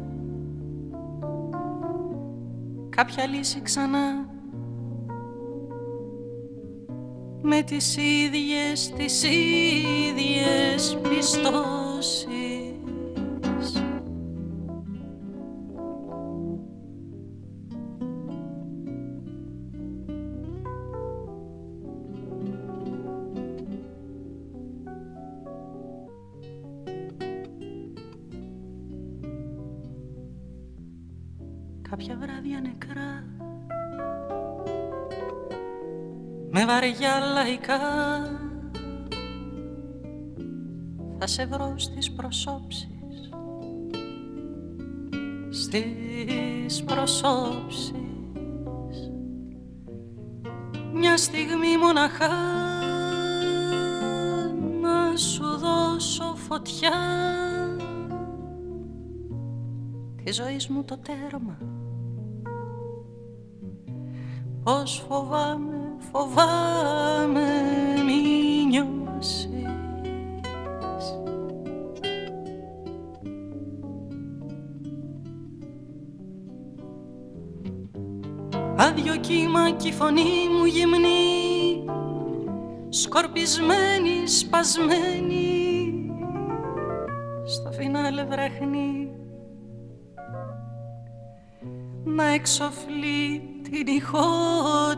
Κάποια λύση ξανά με τις ίδιες, τις ίδιες πιστώσεις. Κάποια βράδια νεκρά με βαριά λαϊκά. Θα σε βρω στις προσώψεις. Στις προσώψεις. Μια στιγμή μοναχά να σου δώσω φωτιά. Τη ζωής μου το τέρμα. Πως φοβάμαι, φοβάμαι μη νιώσεις. Άδειο κύμα κι η φωνή μου γυμνή Σκορπισμένη, σπασμένη Στο φινάλε βραχνή Να εξοφλεί την ηχό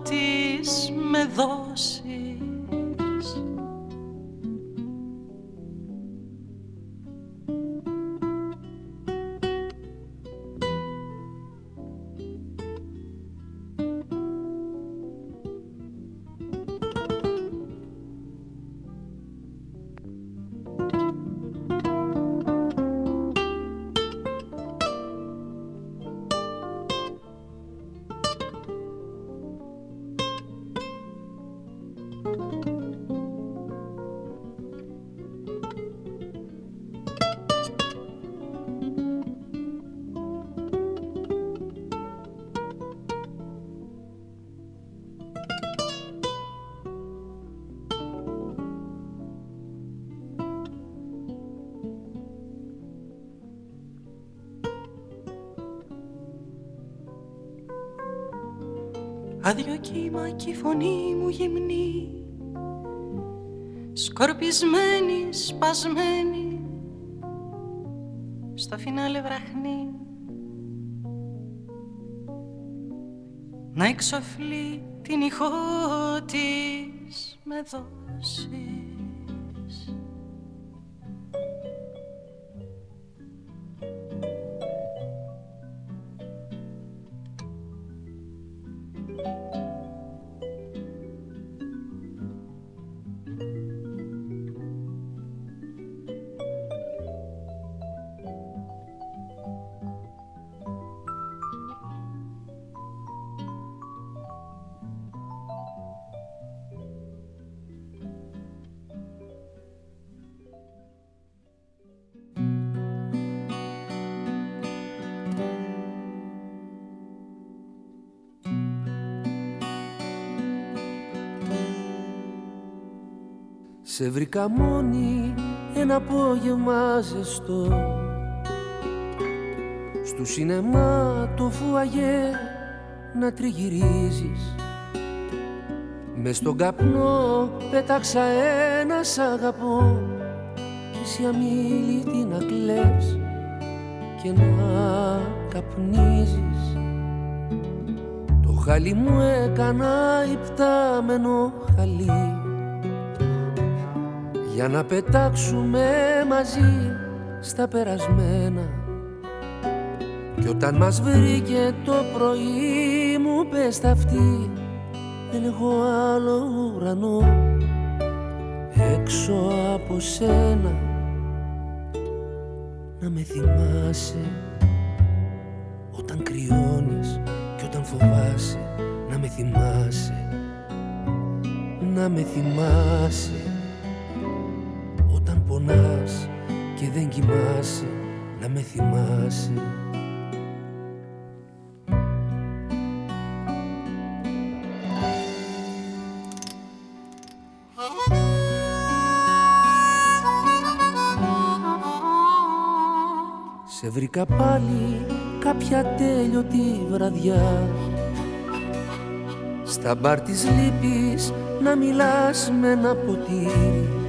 της με δώσει κύμα κι η φωνή μου γυμνή. Σκορπισμένη, σπασμένη. Στο φινάλε βραχνή. Να εξοφλεί την ηχό της με δώσει Σε βρήκα μόνη ένα απόγευμα ζεστό. Στου σινεμά το φουαγέ να τριγυρίζεις. Μες στον καπνό πέταξα ένα σ' αγαπώ. Κι εσύ αμήλυτη να κλαις και να καπνίζεις. Το χαλί μου έκανα υπτάμενο χαλί για να πετάξουμε μαζί στα περασμένα. Κι όταν μας βρήκε το πρωί μου πες αυτή δεν έχω άλλο ουρανό έξω από σένα να με θυμάσαι όταν κρυώνεις και όταν φοβάσαι. Να με θυμάσαι να με θυμάσαι πονάς και δεν κοιμάσαι να με θυμάσαι. Σε βρήκα πάλι κάποια τέλειωτη βραδιά. Στα μπαρ της λύπης να μιλάς με ένα ποτήρι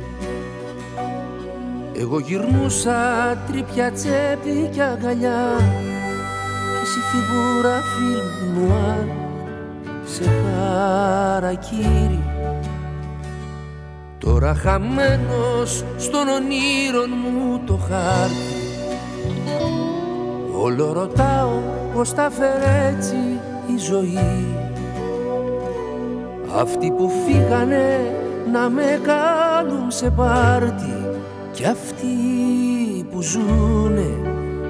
εγώ γυρνούσα τρίπια τσέπη και αγκαλιά και εσύ φιγούρα φιλμ νουάρ σε χαρακύρι. Τώρα χαμένος στον ονείρον μου το χάρτη. Όλο ρωτάω πως τα φέρε έτσι η ζωή. Αυτοί που φύγανε να με κάνουν σε πάρτι κι αυτοί που ζουνε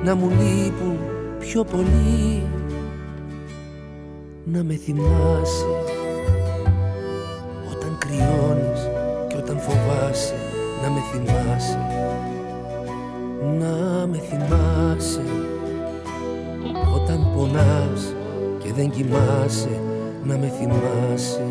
να μου λείπουν πιο πολύ να με θυμάσαι όταν κρυώνεις και όταν φοβάσαι να με θυμάσαι να με θυμάσαι. Όταν πονάς και δεν κοιμάσαι να με θυμάσαι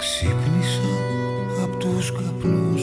Ξύπνησα από τους καπνούς.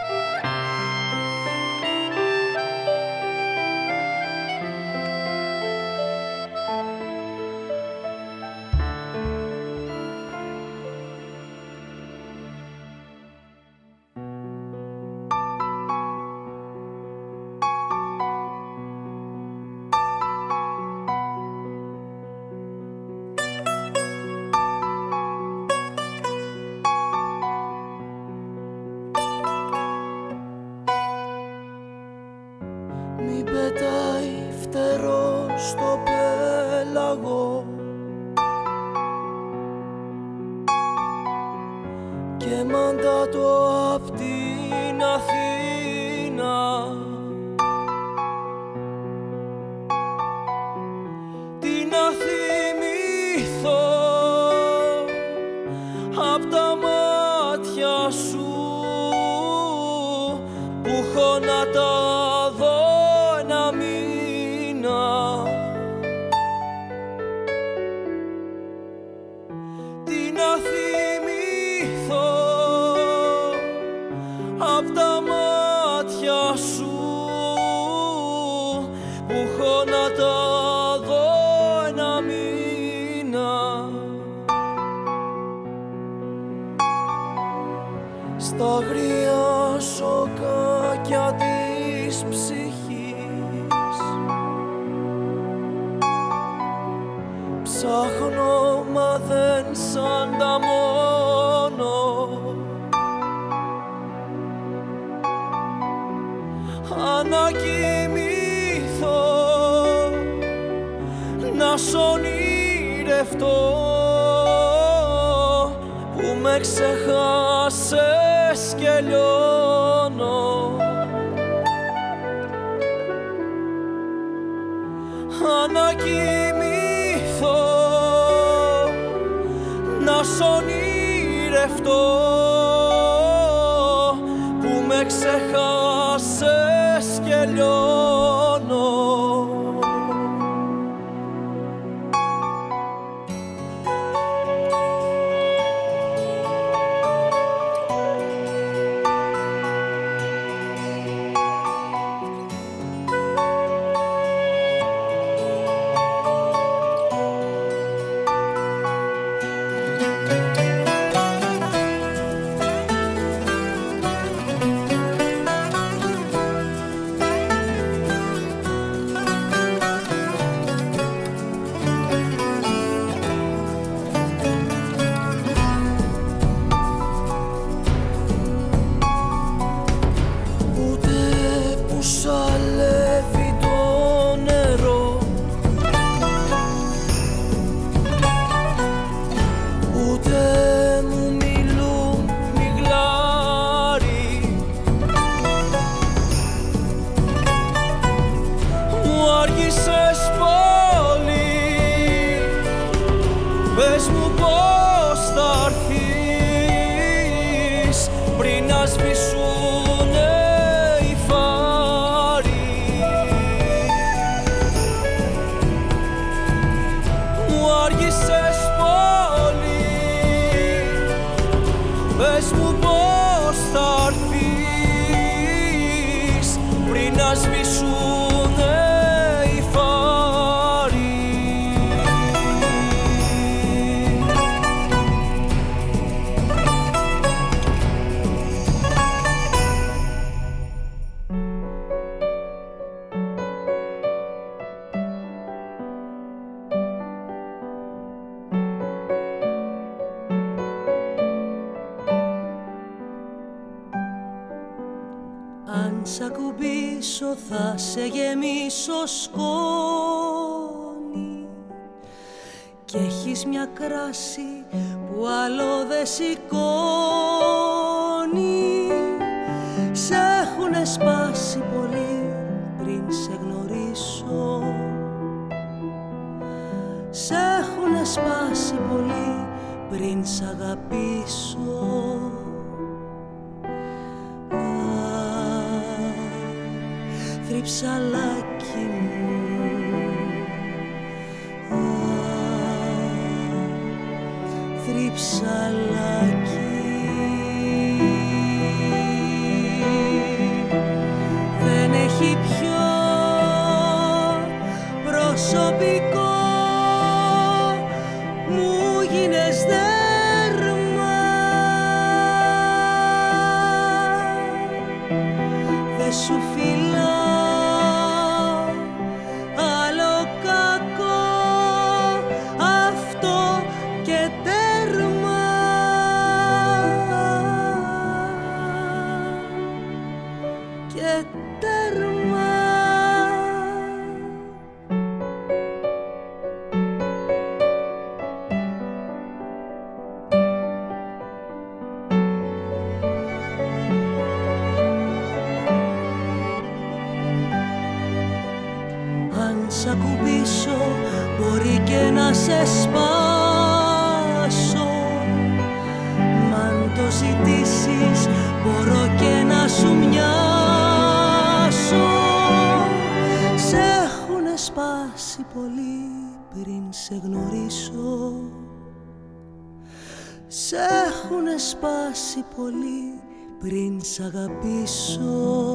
Θρυψαλάκι μου. Α, θρυψαλάκι πολύ πριν σ' αγαπήσω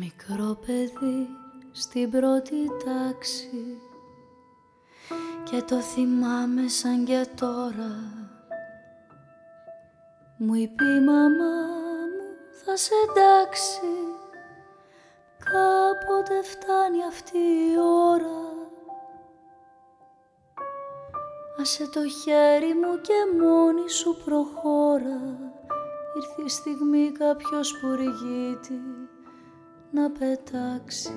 Μικρό παιδί στην πρώτη τάξη. Και το θυμάμαι σαν και τώρα. Μου είπε η μαμά μου θα σε εντάξει Κάποτε φτάνει αυτή η ώρα. Άσε το χέρι μου και μόνη σου προχώρα. Ήρθε η στιγμή κάποιος που ρηγείται να πετάξει.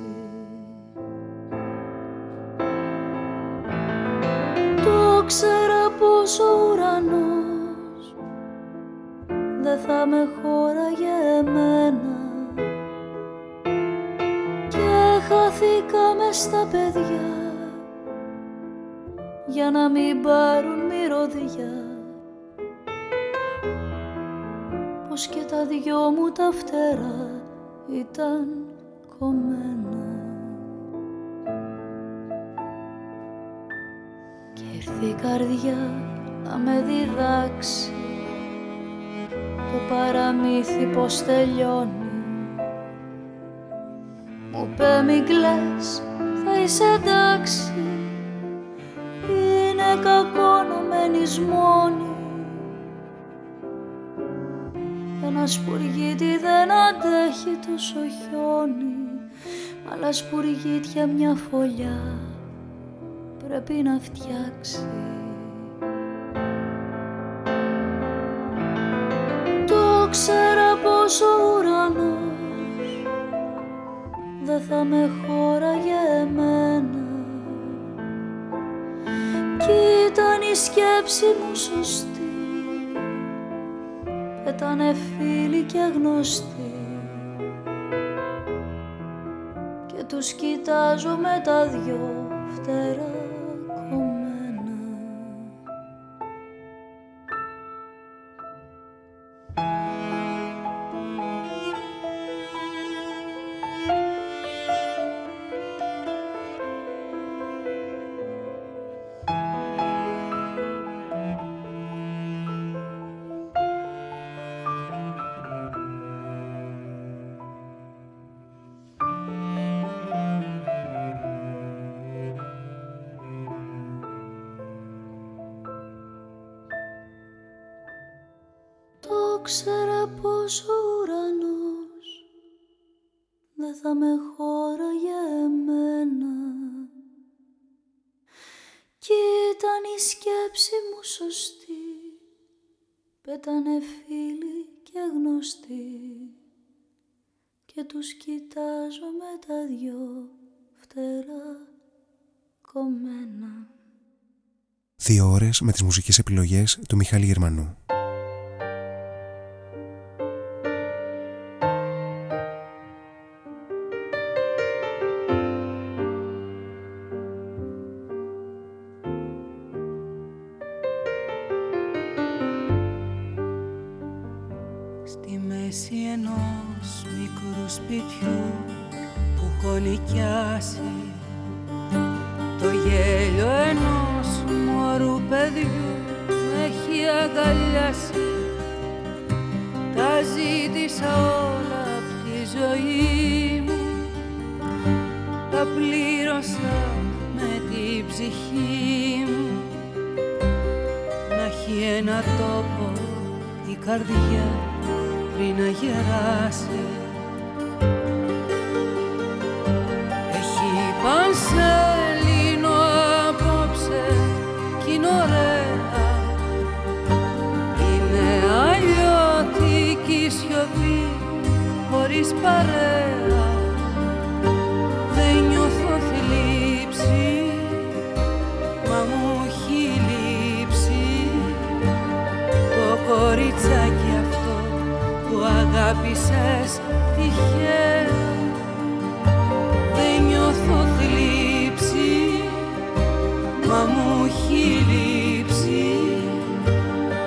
Το ξέρα πως ο ουρανός δεν θα με χώρα για εμένα. Και χάθηκα μες στα παιδιά για να μην πάρουν μυρωδιά. Πως και τα δυο μου τα φτερά ήταν κομμένα και ήρθε η καρδιά να με διδάξει. Το παραμύθι πως τελειώνει. Μου είπε μη κλαις, θα είσαι εντάξει. Είναι κακό να μένεις μόνη. Ένα σπουργίτι δεν αντέχει τόσο χιόνι Αλλά σπουργίτια μια φωλιά πρέπει να φτιάξει. Το ξέρα πως ο ουρανός δεν θα με χώρα για εμένα. Κι ήταν η σκέψη μου σωστή Πέτανε φίλοι και γνωστοί τους κοιτάζω με τα δυο φτερά Δύο ώρες με τις μουσικές επιλογές του Μιχάλη Γερμανού. Στη μέση ενός μικρού σπιτιού που χωνικιάσει το γέλο ενός μωρού παιδιού με έχει αγκαλιάσει. Τα ζήτησα όλα από τη ζωή μου. Τα πλήρωσα με την ψυχή μου. Να έχει ένα τόπο η καρδιά πριν να γεράσει. Έχει πανσέ χωρίς παρέα. Δεν νιώθω θλίψη μα μου έχει λείψει. Το κοριτσάκι αυτό που αγάπησες τυχαία. Δεν νιώθω θλίψη μα μου έχει λείψει.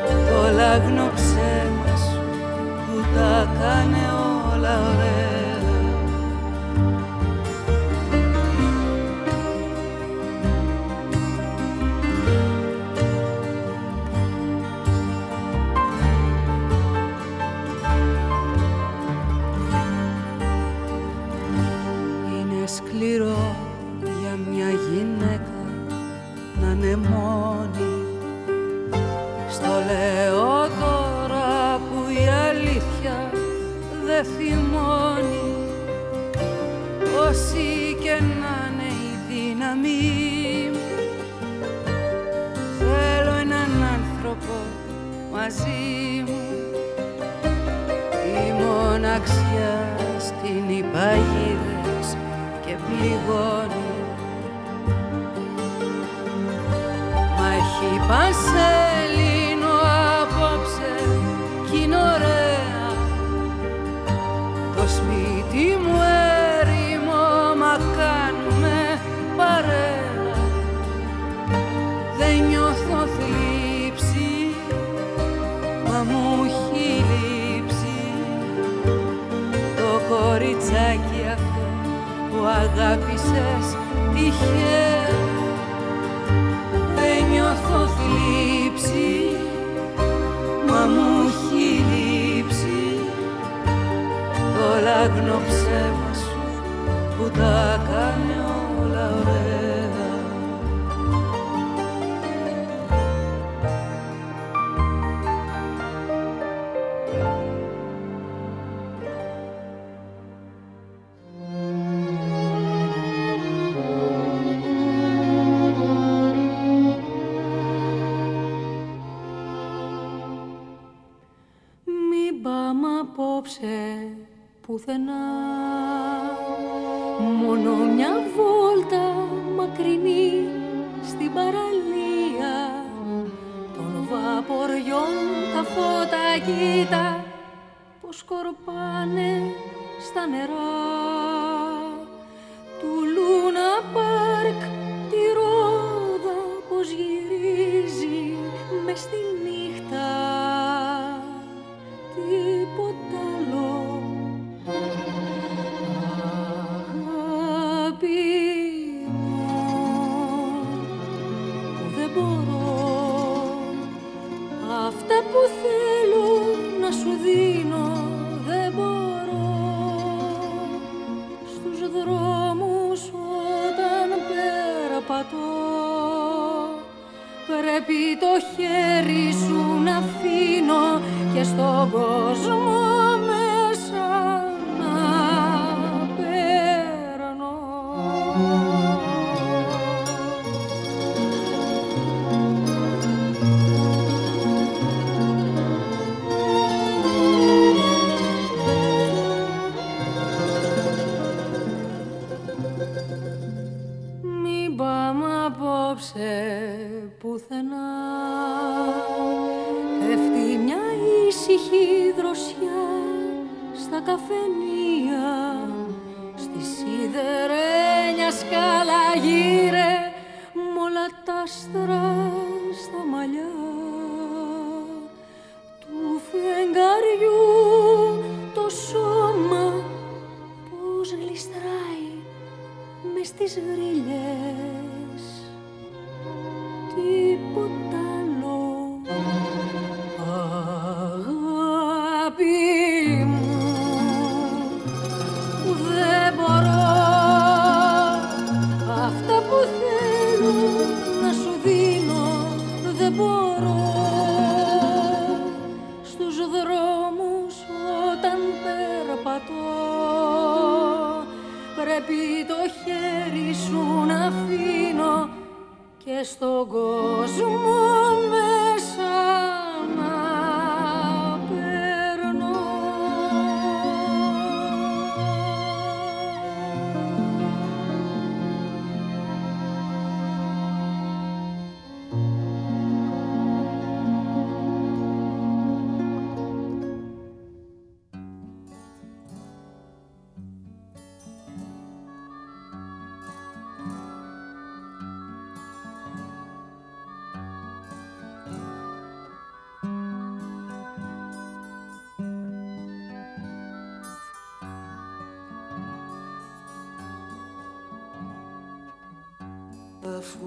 Το λαγνό ψέμα σου που τα κάνε love. Yeah. πουθενά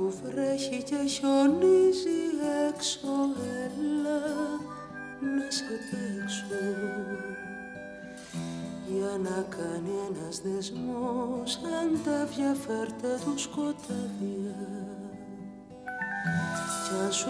Φρέχει βρέχει και χιονίζει έξω έλα να σε για να κάνει ένας δεσμός αντάβια φέρτε του σκοτάδια. Κι αν σου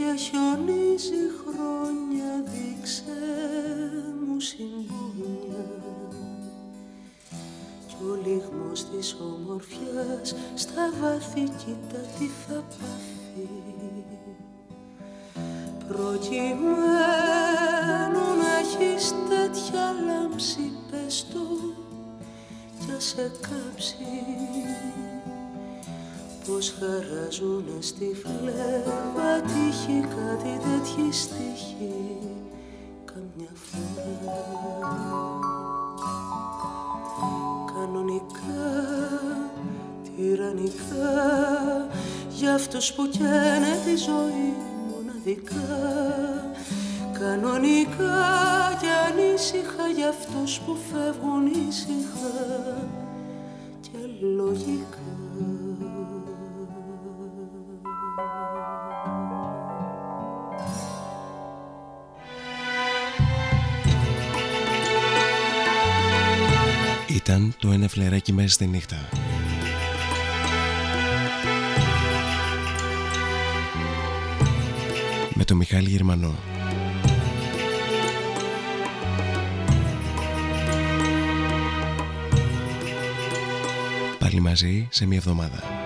και χιονίζει χρόνια δείξε μου συμπόνια κι ο λιγμός της ομορφιάς στα βάθη κοίτα τι θα πάθει. Προκειμένου να έχεις τέτοια λάμψη πες το κι σε κάψει πως χαράζουνε στη φλέβα τύχη κάτι τέτοιοι στοιχεί καμιά φορά. Κανονικά, τυραννικά για αυτούς που καίνε τη ζωή μοναδικά. Κανονικά και ανήσυχα για αυτούς που φεύγουν ήσυχα. Και λογικά Ήταν το ένα φλεράκι μέσα στη νύχτα. Με το Μιχάλη Γερμανό. Πάλι μαζί σε μία εβδομάδα.